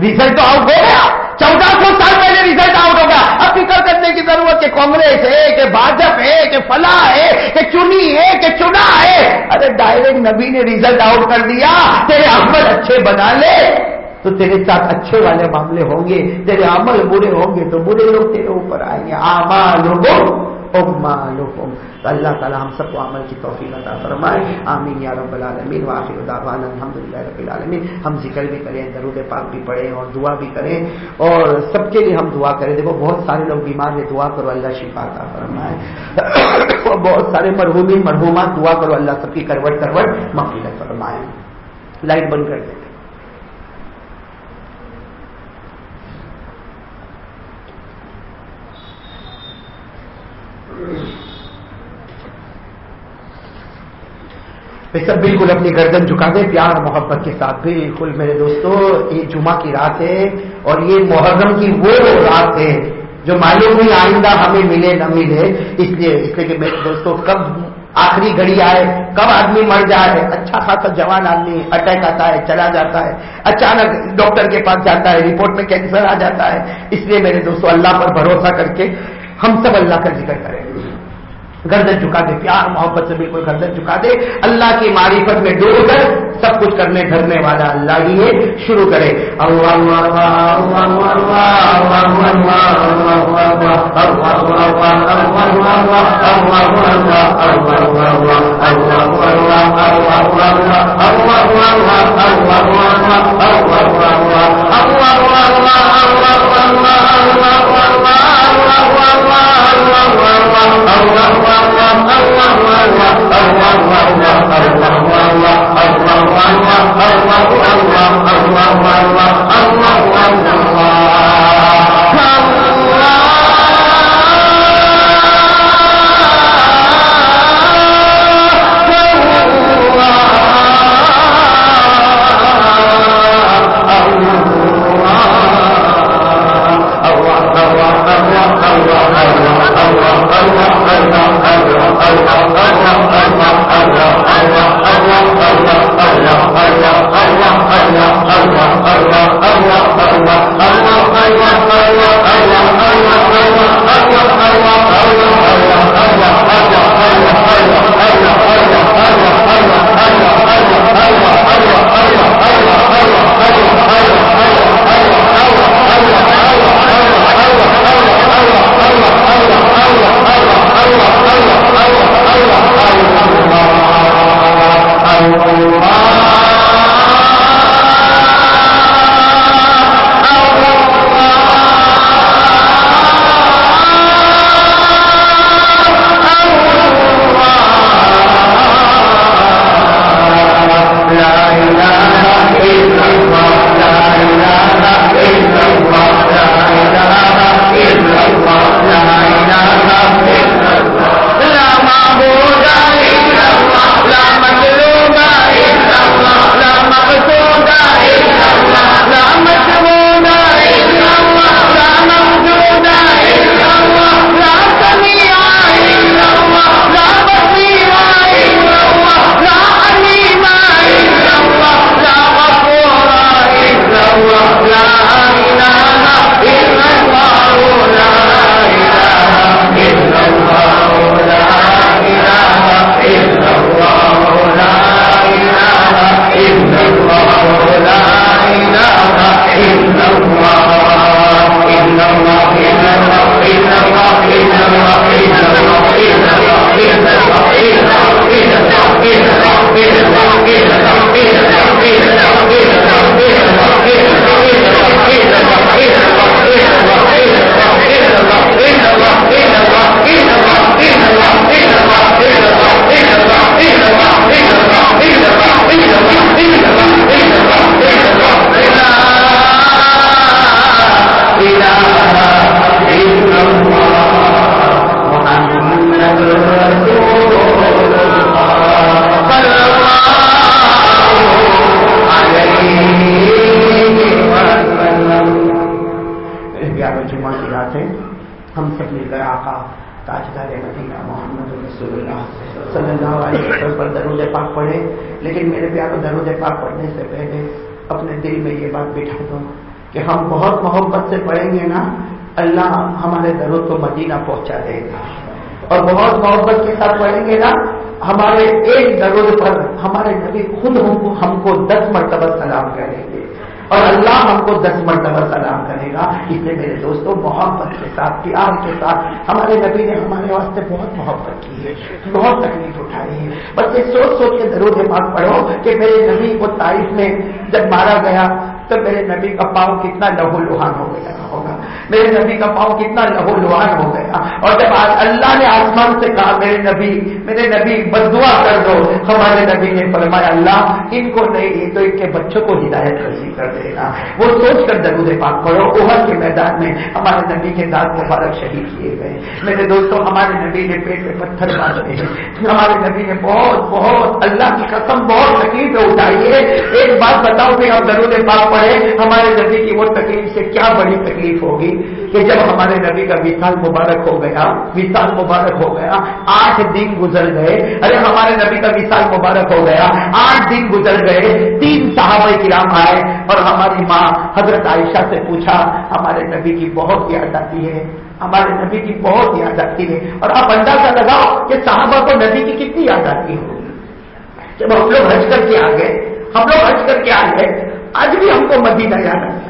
ریزلٹ تو آؤٹ ہو گیا۔ چودہ سو سال پہلے ریزلٹ آؤٹ ہو گیا۔ اب فکر کرنے کی ضرورت ہے کانگریس ہے، کہ بھاجپ ہے، کہ فلاح ہے، کہ چنی ہے، کہ چنا ہے۔ ارے ڈائریکٹ نبی نے ریزلٹ آؤٹ کر دیا۔ تیرے عمل اچھے بنا لے۔ تو تیرے ساتھ اچھے والے معاملے ہوں گے۔ تیرے عمل برے ہوں گے تو برے لوگ تیرے اوپر آئیں گے۔ آما لوگوں تو اللہ تعالی ہم سب کو عمل کی توفیق عطا فرمائے۔ آمین یا رب العالمین۔ واخر دعوانا الحمدللہ رب العالمین۔ ہم ذکر بھی کریں، درود پاک بھی پڑھیں اور دعا بھی کریں۔ اور سب کے لیے ہم دعا کریں۔ دیکھو، بہت سارے لوگ بیمار ہیں، دعا کرو اللہ شفا عطا فرمائے۔ اور بہت سارے مرحومی مرحومات، دعا کرو اللہ سب کی کروٹ کروٹ مغفرت فرمائے۔ لائٹ بند کر دیں سب بالکل اپنی گردن جھکا دیں پیار محبت کے ساتھ۔ بالکل میرے دوستو، یہ جمعہ کی رات ہے اور یہ محرم کی وہ رات ہے جو معلوم ہوئی آئندہ ہمیں ملے، نہ ملے۔ اس لیے اس لیے کہ میرے دوستوں کب آخری گھڑی آئے، کب آدمی مر جائے اچھا خاصا جوان آدمی اٹیک آتا ہے، چلا جاتا ہے۔ اچانک ڈاکٹر کے پاس جاتا ہے رپورٹ میں کینسر آ جاتا ہے۔ اس لیے میرے دوستوں اللہ پر بھروسہ کر کے ہم سب اللہ کا ذکر کریں۔ گردن چکا دے پیار محبت سے بالکل گردن چکا دے اللہ کی معرفت میں ڈوب کر سب کچھ کرنے دھرنے والا اللہ ہی ہے شروع کرے اللہ اللہ کہ ہم بہت محبت سے پڑھیں گے نا، اللہ ہمارے درود کو مدینہ پہنچا دے گا۔ اور بہت محبت کے ساتھ پڑھیں گے نا، ہمارے ایک درود پر ہمارے نبی خود ہم کو دس مرتبہ سلام کریں گے۔ اور اللہ ہم کو دس مرتبہ سلام کرے گا۔ اس لیے میرے دوستوں محبت کے ساتھ، پیار کے ساتھ ہمارے نبی نے ہمارے واسطے بہت محبت کی ہے، بہت تکلیف اٹھائی ہے۔ بس یہ سوچ سوچ کے ضرور پاک پڑھو کہ میرے نبی کو تاریخ میں جب مارا گیا تو میرے نبی کا پاؤں کتنا لہو لوہان ہو گیا ہوگا؟ میرے نبی کا پاؤں کتنا لہو لوہان ہو اور جب آج اللہ نے آسمان سے کہا، میرے نبی میرے نبی، بدعا کر دو۔ ہمارے نبی نے فرمایا، اللہ، ان کو نہیں تو ان کے بچوں کو ہدایت حاصل کر دے گا۔ وہ سوچ کر درود پاک پڑھو۔ اوہر کے میدان میں ہمارے نبی کے دانت مبارک شہید کیے گئے۔ میرے دوستوں ہمارے نبی نے پیٹ میں پتھر باندھے ہیں۔ ہمارے نبی نے بہت بہت، اللہ کی قسم بہت تکلیف اٹھائی ہے۔ ایک بات بتاؤ کہ ہم درود پاک پڑھ ہمارے نبی کی وہ تکلیف سے کیا بڑی تکلیف ہوگی کہ جب ہمارے نبی کا وشال مبارک ہو گیا وشال مبارک ہو گیا۔ آٹھ دن گزر گئے۔ ارے، ہمارے نبی کا وشال مبارک ہو گیا۔ آٹھ دن گزر گئے، تین صحابہ کرام آئے اور ہماری ماں حضرت عائشہ سے پوچھا، ہمارے نبی کی بہت یاد آتی ہے، ہمارے نبی کی بہت یاد آتی ہے۔ اور آپ اندازہ لگاؤ کہ صحابہ کو نبی کی کتنی یاد آتی ہوگی۔ جب ہم لوگ ہنس کر کے آ گئے، ہم لوگ ہنس کر کے آ گئے، آج بھی ہم کو مدینہ یاد آتا ہے۔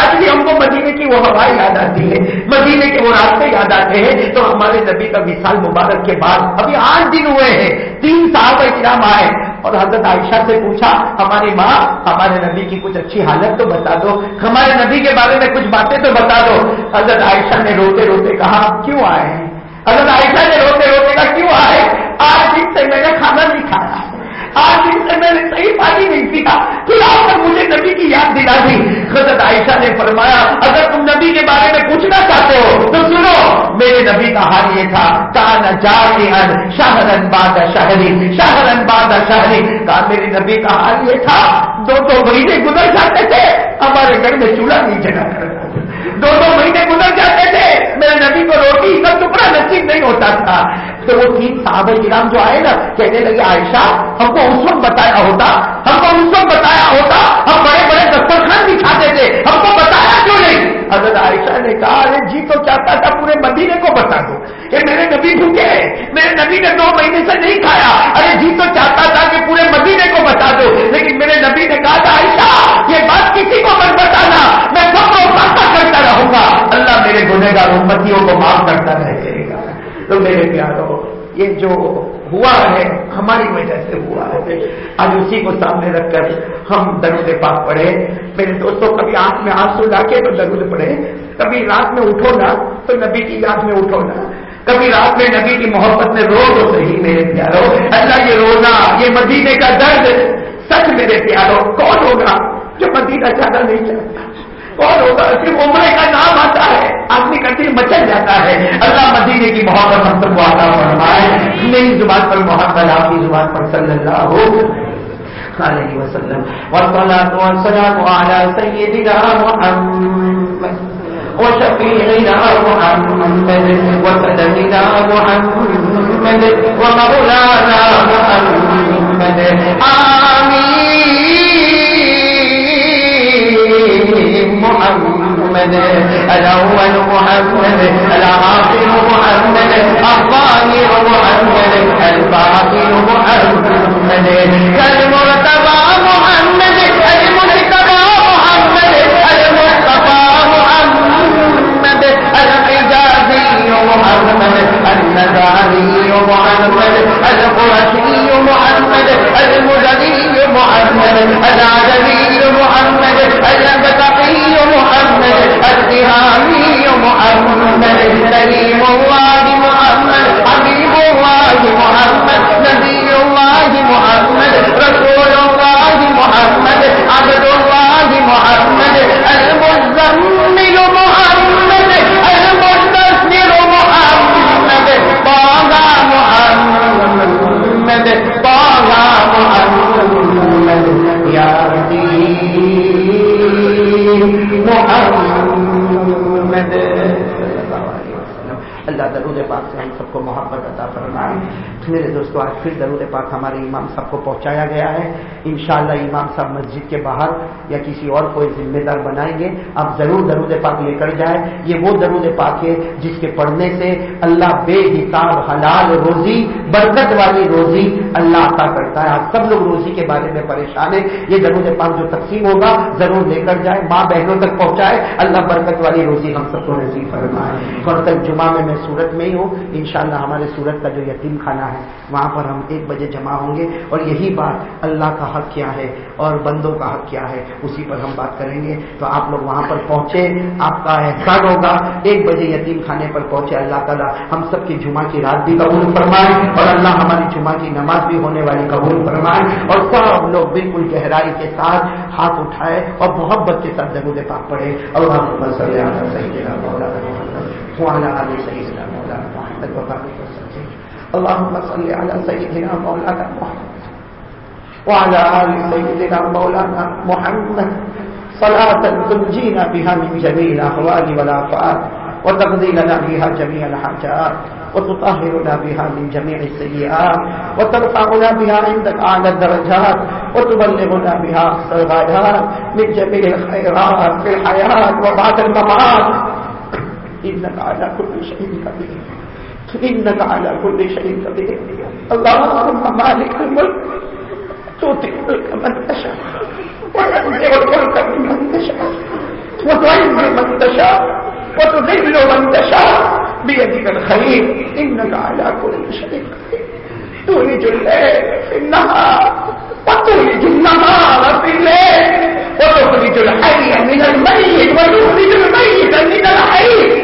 آج بھی ہم کو مدینے کی وہ ہوا یاد آتی ہے، مدینے کے وہ راستے یاد آتے ہیں تو ہمارے نبی کا وشال مبارک کے بعد ابھی آٹھ دن ہوئے ہیں، تین سال کا اکرام آئے اور حضرت عائشہ سے پوچھا، ہماری ماں، ہمارے نبی کی کچھ اچھی حالت تو بتا دو۔ ہمارے نبی کے بارے میں کچھ باتیں تو بتا دو۔ حضرت عائشہ نے روتے روتے کہا کیوں آئے ہیں؟ حضرت عائشہ نے روتے روتے کہا، کیوں آئے؟ آج دن سے میں نے کھانا نہیں کھایا۔ آج دن سے میں نے صحیح پانی نہیں پیتا پھر آ کر مجھے نبی کی یاد دلا دی۔ حضرت عائشہ نے فرمایا، اگر تم نبی کے بارے میں پوچھنا چاہتے ہو، تو سنو، میرے نبی کا حال یہ تھا کان جان شاہرن باد شہری شاہرن باد شہری۔ کہا، میرے نبی کا حال یہ تھا، دو دو مہینے گزر جاتے تھے، ہمارے گھر میں چولہا نہیں جگہ کرتا دو دو مہینے گزر جاتے تھے۔ میرے نبی کو روٹی کا ٹکڑا نصیب نہیں ہوتا تھا۔ تو وہ تین صحابہ کرام جو آئے نا، کہنے لگے، عائشہ، ہم کو اس وقت بتایا ہوتا، ہم کو اس وقت بتایا ہوتا، ہم بڑے بڑے دسترخوان بھی کھاتے تھے، ہم کو بتایا کیوں نہیں؟ حضرت عائشہ نے کہا، ارے جی تو چاہتا تھا پورے مدینے کو بتا دو۔ کہ میرے نبی بھوکے میرے نبی نے دو مہینے سے نہیں کھایا۔ ارے جی تو چاہتا تھا کہ پورے مدینے کو بتا دو۔ لیکن میرے نبی نے کہا تھا عائشہ، یہ بات کسی کو گا اللہ میرے گنہ گار امتیوں کو معاف کرتا رہے گا تو میرے پیاروں، یہ جو ہوا ہے، ہماری وجہ سے ہوا ہے۔ آج اسی کو سامنے رکھ کر ہم درود پاک پڑھے میرے دوستوں، کبھی آنکھ میں آنسو لا کے تو درود پڑھے کبھی رات میں اٹھو نا تو نبی کی یاد میں اٹھو نا۔ کبھی رات میں نبی کی محبت میں رو تو صحیح، میرے پیارو اللہ، یہ رونا یہ مدینے کا درد سچ میرے پیارو کون ہوگا جو مدینہ زیادہ نہیں چاہتا کون ہوگا صرف عمرے کا نام آتا ہے۔ آدمی کا دل مچل جاتا ہے۔ اللہ مدینے کی محبت ہم سب کو آتا فرمائے۔ میری زبان پر محبت، آپ کی زبان پر صلی اللہ ہو علیہ وسلم۔ والصلاة والسلام على سيدنا محمد وشفيعنا محمد محمد ومولانا محمد. آمين محمد الأول محمد العاقل محمد الظاهر محمد الباطن محمد المرتبى محمد المجتبى محمد المصطفى محمد الحجازي محمد النزاري محمد القرشي محمد المدني محمد العدوي محمد كريم الله محمد حبيب الله محمد نبي الله محمد رسول الله محمد عبد الله محمد. کو محبت عطا فرمائے۔ میرے دوستوں آج پھر درود پاک ہمارے امام صاحب کو پہنچایا گیا ہے۔ انشاءاللہ امام صاحب مسجد کے باہر یا کسی اور کوئی ذمہ دار بنائیں گے۔ آپ ضرور درود پاک لے کر جائیں۔ یہ وہ درود پاک ہے جس کے پڑھنے سے اللہ بے حساب، حلال روزی، برکت والی روزی اللہ عطا کرتا ہے۔ آپ سب لوگ روزی کے بارے میں پریشان ہیں۔ یہ درود پاک جو تقسیم ہوگا، ضرور لے کر جائے ماں بہنوں تک پہنچائے۔ اللہ برکت والی روزی ہم سب کو نصیب فرمائے۔ اور کل جمعہ میں میں سورت میں ہی ہوں۔ انشاءاللہ ہمارے سورت کا جو یتیم خانہ ہے وہاں پر ہم ایک بجے جمع ہوں گے اور یہی بات اللہ کا حق کیا ہے اور بندوں کا حق کیا ہے، اسی پر ہم بات کریں گے۔ تو آپ لوگ وہاں پر پہنچے، آپ کا احسان ہوگا۔ ایک بجے یتیم خانے پر پہنچے اللہ تعالیٰ، ہم سب کی جمعہ کی رات بھی قبول فرمائے اور اللہ ہماری جمعہ کی نماز بھی ہونے والی قبول فرمائے اور سب لوگ بالکل گہرائی کے ساتھ ہاتھ اٹھائے اور محبت کے ساتھ درود پاک پڑھے۔ اور وہاں پر صحیح صحیح محمد اللهم صل على سيدنا مولانا محمد وعلى آل سيدنا مولانا محمد. صلاة تنجينا بها من جميع الأهوال والآفات وتقضي لنا بها جميع الحاجات وتطهرنا بها من جميع السيئات وترفعنا بها عندك أعلى الدرجات وتبلغنا بها أقصى الغايات من جميع الخيرات في الحياة وبعد الممات. إنك على كل شيء قدير. إنك على كل شيء قدير. اللهم مالك الملك تؤتي الملك من تشاء وتنزع الملك ممن تشاء وتعز من تشاء وتذل من تشاء. بيدك الخير إنك على كل شيء قدير. تولج الليل في النهار وتولج النهار في الليل وتخرج الحي من الميت وتخرج الميت من الحي.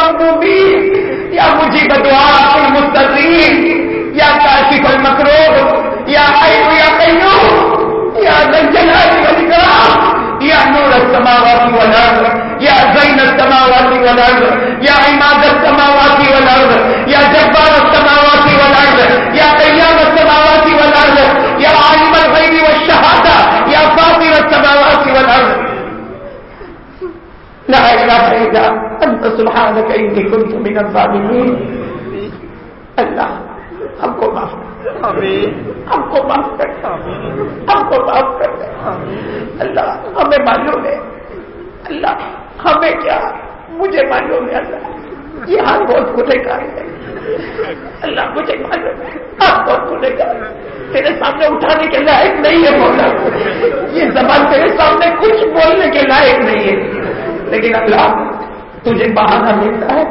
المقوبین یا مجھے يا مجيب یا کاشف المکروب یا عیب یا حي یا قيوم، يا ذا الجلال نور السماوات والارض یا زین السماوات والارض سبحانك إني كنت من الظالمين. اللہ ہم کو معاف کر ہم کو معاف کر ہم کو معاف کر اللہ ہمیں معلوم ہے۔ اللہ ہمیں کیا؟ مجھے معلوم ہے اللہ یہ ہاتھ بہت کھلے کا ہے۔ اللہ مجھے معلوم ہے۔ ہاتھ بہت کھلے کا تیرے سامنے اٹھانے کے لائق نہیں ہے بولا یہ زبان تیرے سامنے کچھ بولنے کے لائق نہیں ہے۔ لیکن اللہ تجھے بہانا ملتا ہے،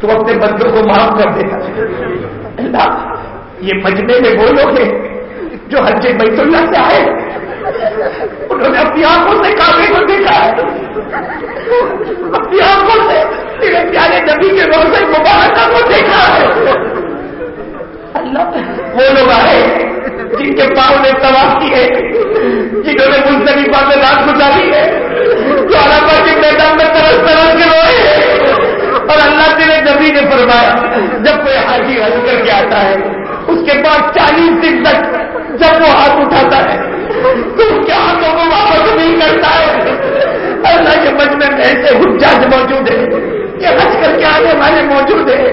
تو اپنے بندوں کو معاف کر دیتا ہے اللہ، یہ مجمے میں وہ لوگ ہیں جو حج بیت اللہ سے آئے انہوں نے اپنی آنکھوں سے کافی کو دیکھا ہے۔ اپنی آنکھوں سے تیرے پیارے نبی کے روزے مبارکہ کو دیکھا ہے۔ اللہ، وہ لوگ آئے جن کے پاؤں نے تباہ کیے جنہوں نے ملتوی میں رات گزاری ہے۔ جو عربہ کے میدان میں طرح طرح کے نبی نے فرمایا، جب کوئی حاجی حج کر کے آتا ہے، اس کے بعد چالیس دن تک جب وہ ہاتھ اٹھاتا ہے، تو کیا کے ہاتھوں کو واپس نہیں کرتا ہے۔ اللہ کے مجھ میں ایسے حجاج موجود ہے کہ حج کر کے آنے والے موجود ہیں۔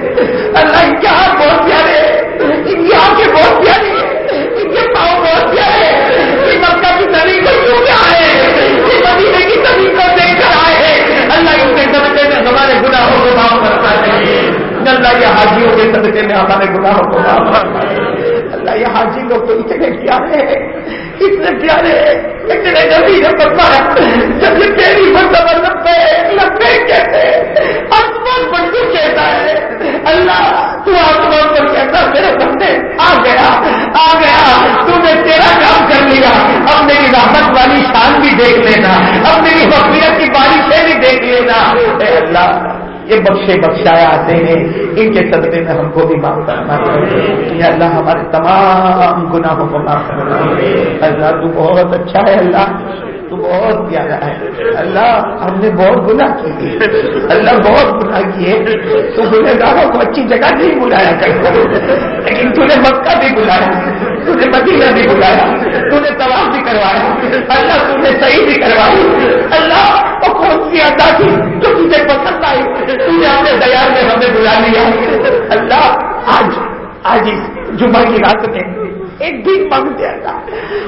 اللہ ان کے ہاتھ بہت پیارے ان کے بہت پیارے اللہ یہ حاجیوں کے صدقے میں ہمارے گناہوں کو معاف اللہ یہ حاجی لوگ تو اتنے پیارے ہیں، اتنے پیارے اتنے نبی نے بتایا جب یہ تیری مرتبہ لگتا ہے لگتے کہتے آسمان پر تو کہتا ہے، اللہ، تو آسمان پر کہتا میرے بندے، آ گیا آ گیا، تو نے تیرا کام کر لیا۔ اب میری رحمت والی شان بھی دیکھ لینا، اب میری بکریت کی بارشیں بھی دیکھ لینا اے اللہ یہ بخشے بخشایا آتے ہیں، ان کے صدقے میں ہم کو بھی معاف کرنا یا اللہ، ہمارے تمام گناہوں کو معاف کرنا اللہ تو بہت اچھا ہے اللہ۔ تو بہت پیارا ہے۔ اللہ ہم نے بہت گناہ کی اللہ بہت گناہ کیے۔ تو گنہ گاروں کو اچھی جگہ نہیں بلایا کرتا۔ لیکن تو نے مکہ بھی بلایا۔ تو نے مدینہ بھی بلایا۔ تو نے تباہ بھی کروایا۔ اللہ تو نے صحیح بھی کروائی اللہ وہ کون سی ادا تھی جو تجھے پسند آئی۔ تو نے اپنے دیار میں ہمیں بلا لیا۔ اللہ آج آج اس جمعہ کی رات میں ایک دن مانگتے اللہ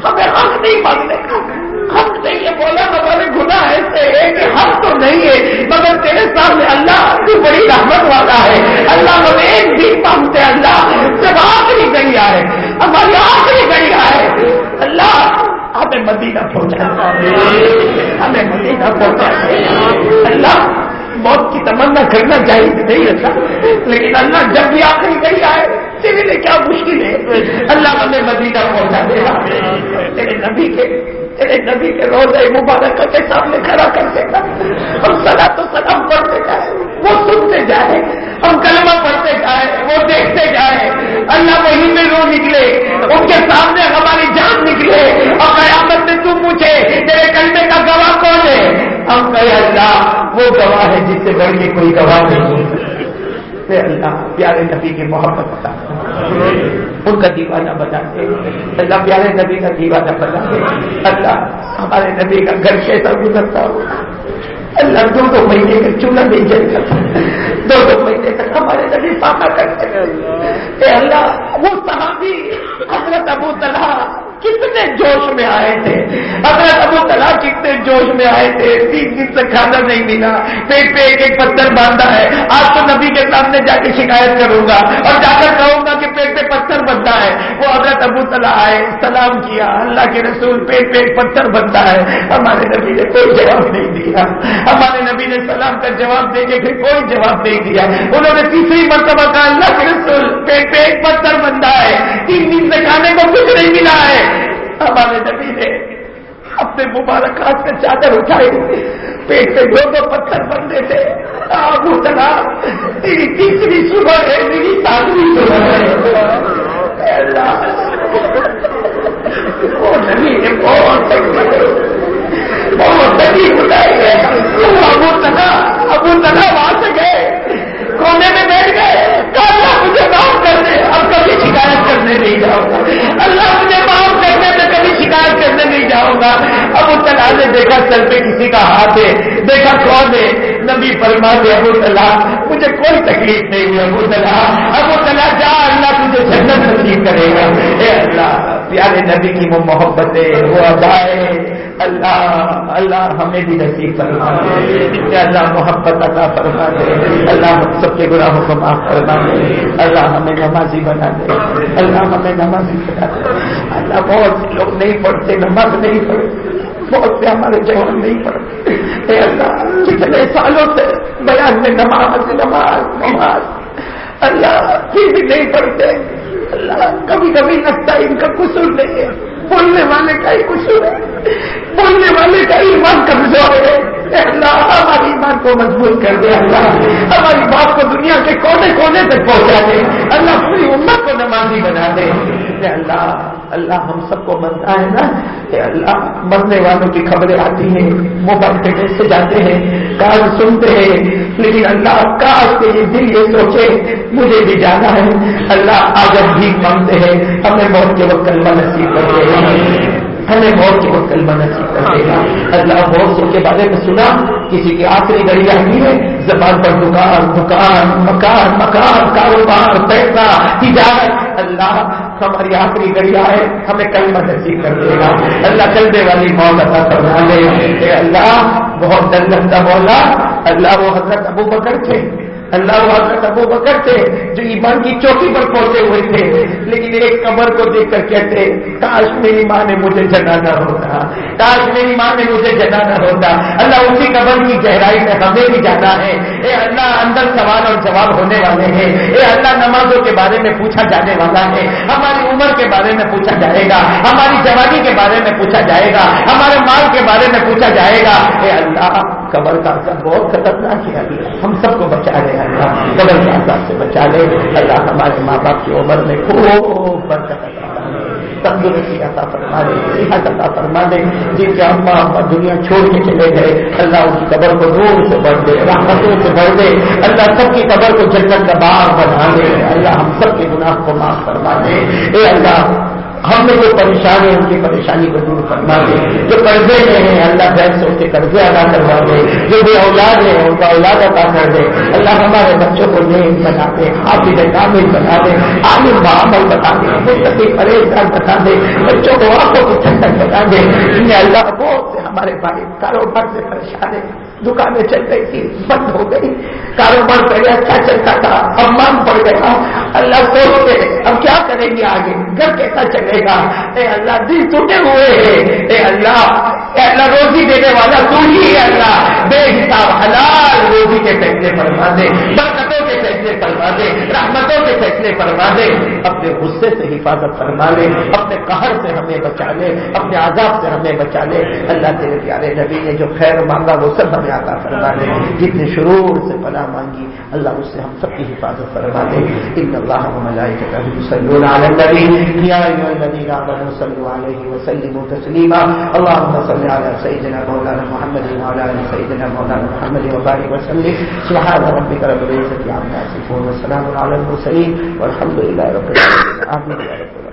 ہمیں حق نہیں مانگنے کا، حق نہیں ہے بولا ہمارے گناہ ایسے ہے کہ حق تو نہیں ہے، مگر تیرے سامنے اللہ تو بڑی رحمت والا ہے۔ اللہ ہمیں ایک دن مانگتے اللہ، جب آخری گڑی آئے ہماری آخری گڑی آئے اللہ، ہمیں مدینہ پہنچا۔ ہمیں مدینہ پہنچا۔ اللہ موت کی تمنا کرنا چاہیے نہیں ایسا لیکن اللہ جب بھی آخری گئی آئے، تیرے لیے کیا مشکل ہے؟ اللہ ہمیں مدینہ پہنچا دے۔ گا تیرے نبی کے تیرے نبی کے روزے مبارک کے سامنے کھڑا کر دے گا ہم سدا تو سلام پڑھتے جائیں، وہ سنتے جائیں، ہم کلمہ پڑھتے جائیں، وہ دیکھتے جائیں۔ اللہ وہی میں رو نکلے، ان کے سامنے ہماری جان نکلے۔ اور قیامت میں تم پوچھے، تیرے کلمے کا گواہ کون ہے ہم کہے اللہ، وہ گواہ ہے جس سے بڑھ کے کوئی گواہ نہیں اللہ، پیارے نبی کی محبت بتا ان کا دیوانہ بتا دے اللہ، پیارے نبی کا دیوانہ بتا دے اللہ، ہمارے نبی کا گھر کیسا گزرتا ہو۔ اللہ، دو دو مہینے کا چولہا نہیں جل دو دو مہینے تک ہمارے نبی پاپا کرتے اے اللہ، وہ صحابی، حضرت ابو طلحہ کتنے جوش میں آئے تھے؟ حضرت ابو طلحہ کتنے جوش میں آئے تھے؟ تین دن سے کھانا نہیں ملا۔ پیٹ پہ ایک ایک پتھر باندھا ہے۔ آج تو نبی کے سامنے جا کے شکایت کروں گا اور جا کر کہوں گا کہ پیٹ پہ پتھر بنتا ہے۔ وہ حضرت ابو طلحہ آئے، سلام کیا، اللہ کے رسول، پیٹ پہ ایک پتھر بنتا ہے۔ ہمارے نبی نے کوئی جواب نہیں دیا۔ ہمارے نبی نے سلام کا جواب دے کے پھر کوئی جواب نہیں دیا۔ انہوں نے تیسری مرتبہ کہا، اللہ کے رسول، پیٹ پہ ایک پتھر بنتا ہے، تین دن سے کھانے کو کچھ نہیں ملا ہے۔ ہمارے نبی نے اپنے مبارک ہاتھ سے چادر اٹھائی۔ پیٹ پہ دو دو پتھر بنتے تھے۔ آپ اٹھنا تیری تیسری صبح ہے، میری ساتویں صبح ہے۔ اللہ! وہ نبی نے بہت بہت تکلیف اٹھائی ہے ابو تنا ابو تنا وہاں سے گئے کونے میں بیٹھ گئے اللہ مجھے معاف کر دے اب کبھی شکایت کرنے نہیں جاؤں گا اللہ مجھے معاف کرنے میں کبھی شکایت کرنے نہیں جاؤں گا۔ ابو تلا نے دیکھا سر پہ کسی کا ہاتھ ہے، دیکھا کون ہے؟ نبی فرما دے ابو تلا مجھے کوئی تکلیف نہیں ہوئی، ابو تلا ابو تلا جا اللہ تجھے جنت نصیب کرے گا۔ اے اللہ، پیارے نبی کی وہ محبت ہے وہ ادائے اللہ اللہ ہمیں بھی نصیب فرما دے۔ اللہ، محبت عطا فرما دے۔ اللہ ہم سب کے گناہوں کو معاف فرما دے۔ اللہ ہمیں نمازی بنا دے۔ اللہ ہمیں نمازی بنا دے۔ اللہ بہت لوگ نہیں پڑھتے، نماز نہیں پڑھتے۔ بہت سے ہمارے جوان نہیں پڑھتے۔ اے اللہ، کتنے سالوں سے بیان میں نماز نماز نماز۔ اللہ پھر بھی نہیں پڑھتے۔ اللہ کبھی کبھی لگتا ہے ان کا قصور نہیں ہے۔ بولنے والے کا ہی قصور ہے۔ بولنے والے کا ایمان کمزور ہے۔ اللہ، ہماری ایمان کو مضبوط کر دے اللہ۔ ہماری بات کو دنیا کے کونے کونے تک پہنچا دے۔ اللہ پوری امت کو نمازی بنا دے۔ اللہ اللہ ہم سب کو مرنا ہے نا۔ اللہ، مرنے والوں کی خبریں آتی ہیں۔ موبائل پہ کیسے جاتے ہیں؟ کار سنتے ہیں۔ لیکن اللہ کاش کے یہ دل یہ سوچے، مجھے بھی جانا ہے۔ اللہ، آج بھی مانگتے ہیں۔ ہمیں موت کے وقت کلمہ نصیب کر دے گا ہمیں موت کے وقت کلمہ نصیب کر دے گا۔ اللہ بہت سو کے بارے میں سنا۔ کسی کی آخری گڑی آئی ہے۔ زبان پر دکان دکان، مکان مکان، کاروبار، پیسہ، تجارت۔ اللہ ہماری آخری گڑی آئے ہمیں کلمہ نصیب کر دے گا۔ اللہ چلنے والی موت عطا کروا لے اللہ، بہت ڈر لگتا بولا اللہ وہ حضرت ابو بکر تھے۔ اللہ حضرت ابو بکر تھے جو ایمان کی چوکی پر پہنچے ہوئے تھے، لیکن ایک قبر کو دیکھ کر کہتے، کاش میری ماں نے مجھے جگانا ہوتا، کاش میری ماں نے مجھے جگانا ہوتا۔ اللہ اسی قبر کی گہرائی میں ہمیں بھی جانا ہے۔ اے اللہ، اندر سوال اور جواب ہونے والے ہیں۔ اے اللہ، نمازوں کے بارے میں پوچھا جانے والا ہے۔ ہماری عمر کے بارے میں پوچھا جائے گا۔ ہماری جوانی کے بارے میں پوچھا جائے گا۔ ہمارے مال کے بارے میں پوچھا جائے گا۔ اے اللہ قبر کا بہت خطرناک ہے۔ ہم سب کو بچا رہے ہیں اللہ۔ قبر کے آزاد سے بچا لے۔ اللہ ہمارے ماں باپ کی عمر میں خوب برکت تندرستی عطا فرما دے، صحت عطا فرما دے۔ جن کے اما ابا دنیا چھوڑ کے چلے گئے، اللہ ان کی قبر کو نور سے بڑھ دے، رحمتوں سے بڑھ دے۔ اللہ سب کی قبر کو جنت کا باغ بنا دے۔ اللہ ہم سب کے گناہ کو معاف فرما دے۔ اے اللہ ہم نے جو پریشانی ان کی پریشانی کو دور کروا دے جو قرضے میں ہیں، اللہ بہن سے ان کے قرضے ادا کروا دے۔ جو بھی اولاد ہے ان کا اولاد ادا کر دے۔ اللہ ہمارے بچوں کو نیک بنا دے حافظ کامل بنا دے۔ عامل معامل بتا دے۔ مستقی پریشان بتا دے۔ بچوں کو آنکھوں کی ٹھنڈک بتا دے۔ انہیں اللہ بہت سے ہمارے بھائی کاروبار سے پریشان ہے۔ دکانیں چل رہی تھی، بند ہو گئی۔ کاروبار پہلے اچھا چلتا تھا، اب مانگ پڑ گیا۔ اللہ سوچتے اب کیا کریں گے آگے؟ گھر کیسا چلے گا؟ اے اللہ، دل ٹوٹے ہوئے ہیں۔ اے اللہ اے اللہ، روزی دینے والا تو ہی ہے اللہ۔ بے حساب حلال روزی کے فیصلے فرما دے۔ برکتوں فیصلے فرما دے، رحمتوں کے فیصلے فرما دے، اپنے غصے سے حفاظت فرما لے، اپنے قہر سے ہمیں بچا لے، اپنے عذاب سے ہمیں بچا لے۔ اللہ تیرے پیارے نبی نے جو خیر مانگا وہ سب ہمیں عطا فرما دے۔ جتنے شرور سے پناہ مانگی، اللہ اس سے ہم سب کی حفاظت فرما دے۔ ان اللہ ملائکتہ یصلون علی النبی۔ یا ایھا الذین آمنوا صلوا علیہ وسلموا تسلیما۔ اللهم صل علی سیدنا مولانا محمد وعلى ال سیدنا مولانا محمد وبارک وسلم۔ سبحان ربک رب العزة عما يصفون وسلام على المرسلين والحمد لله رب العالمين. آمین یا رب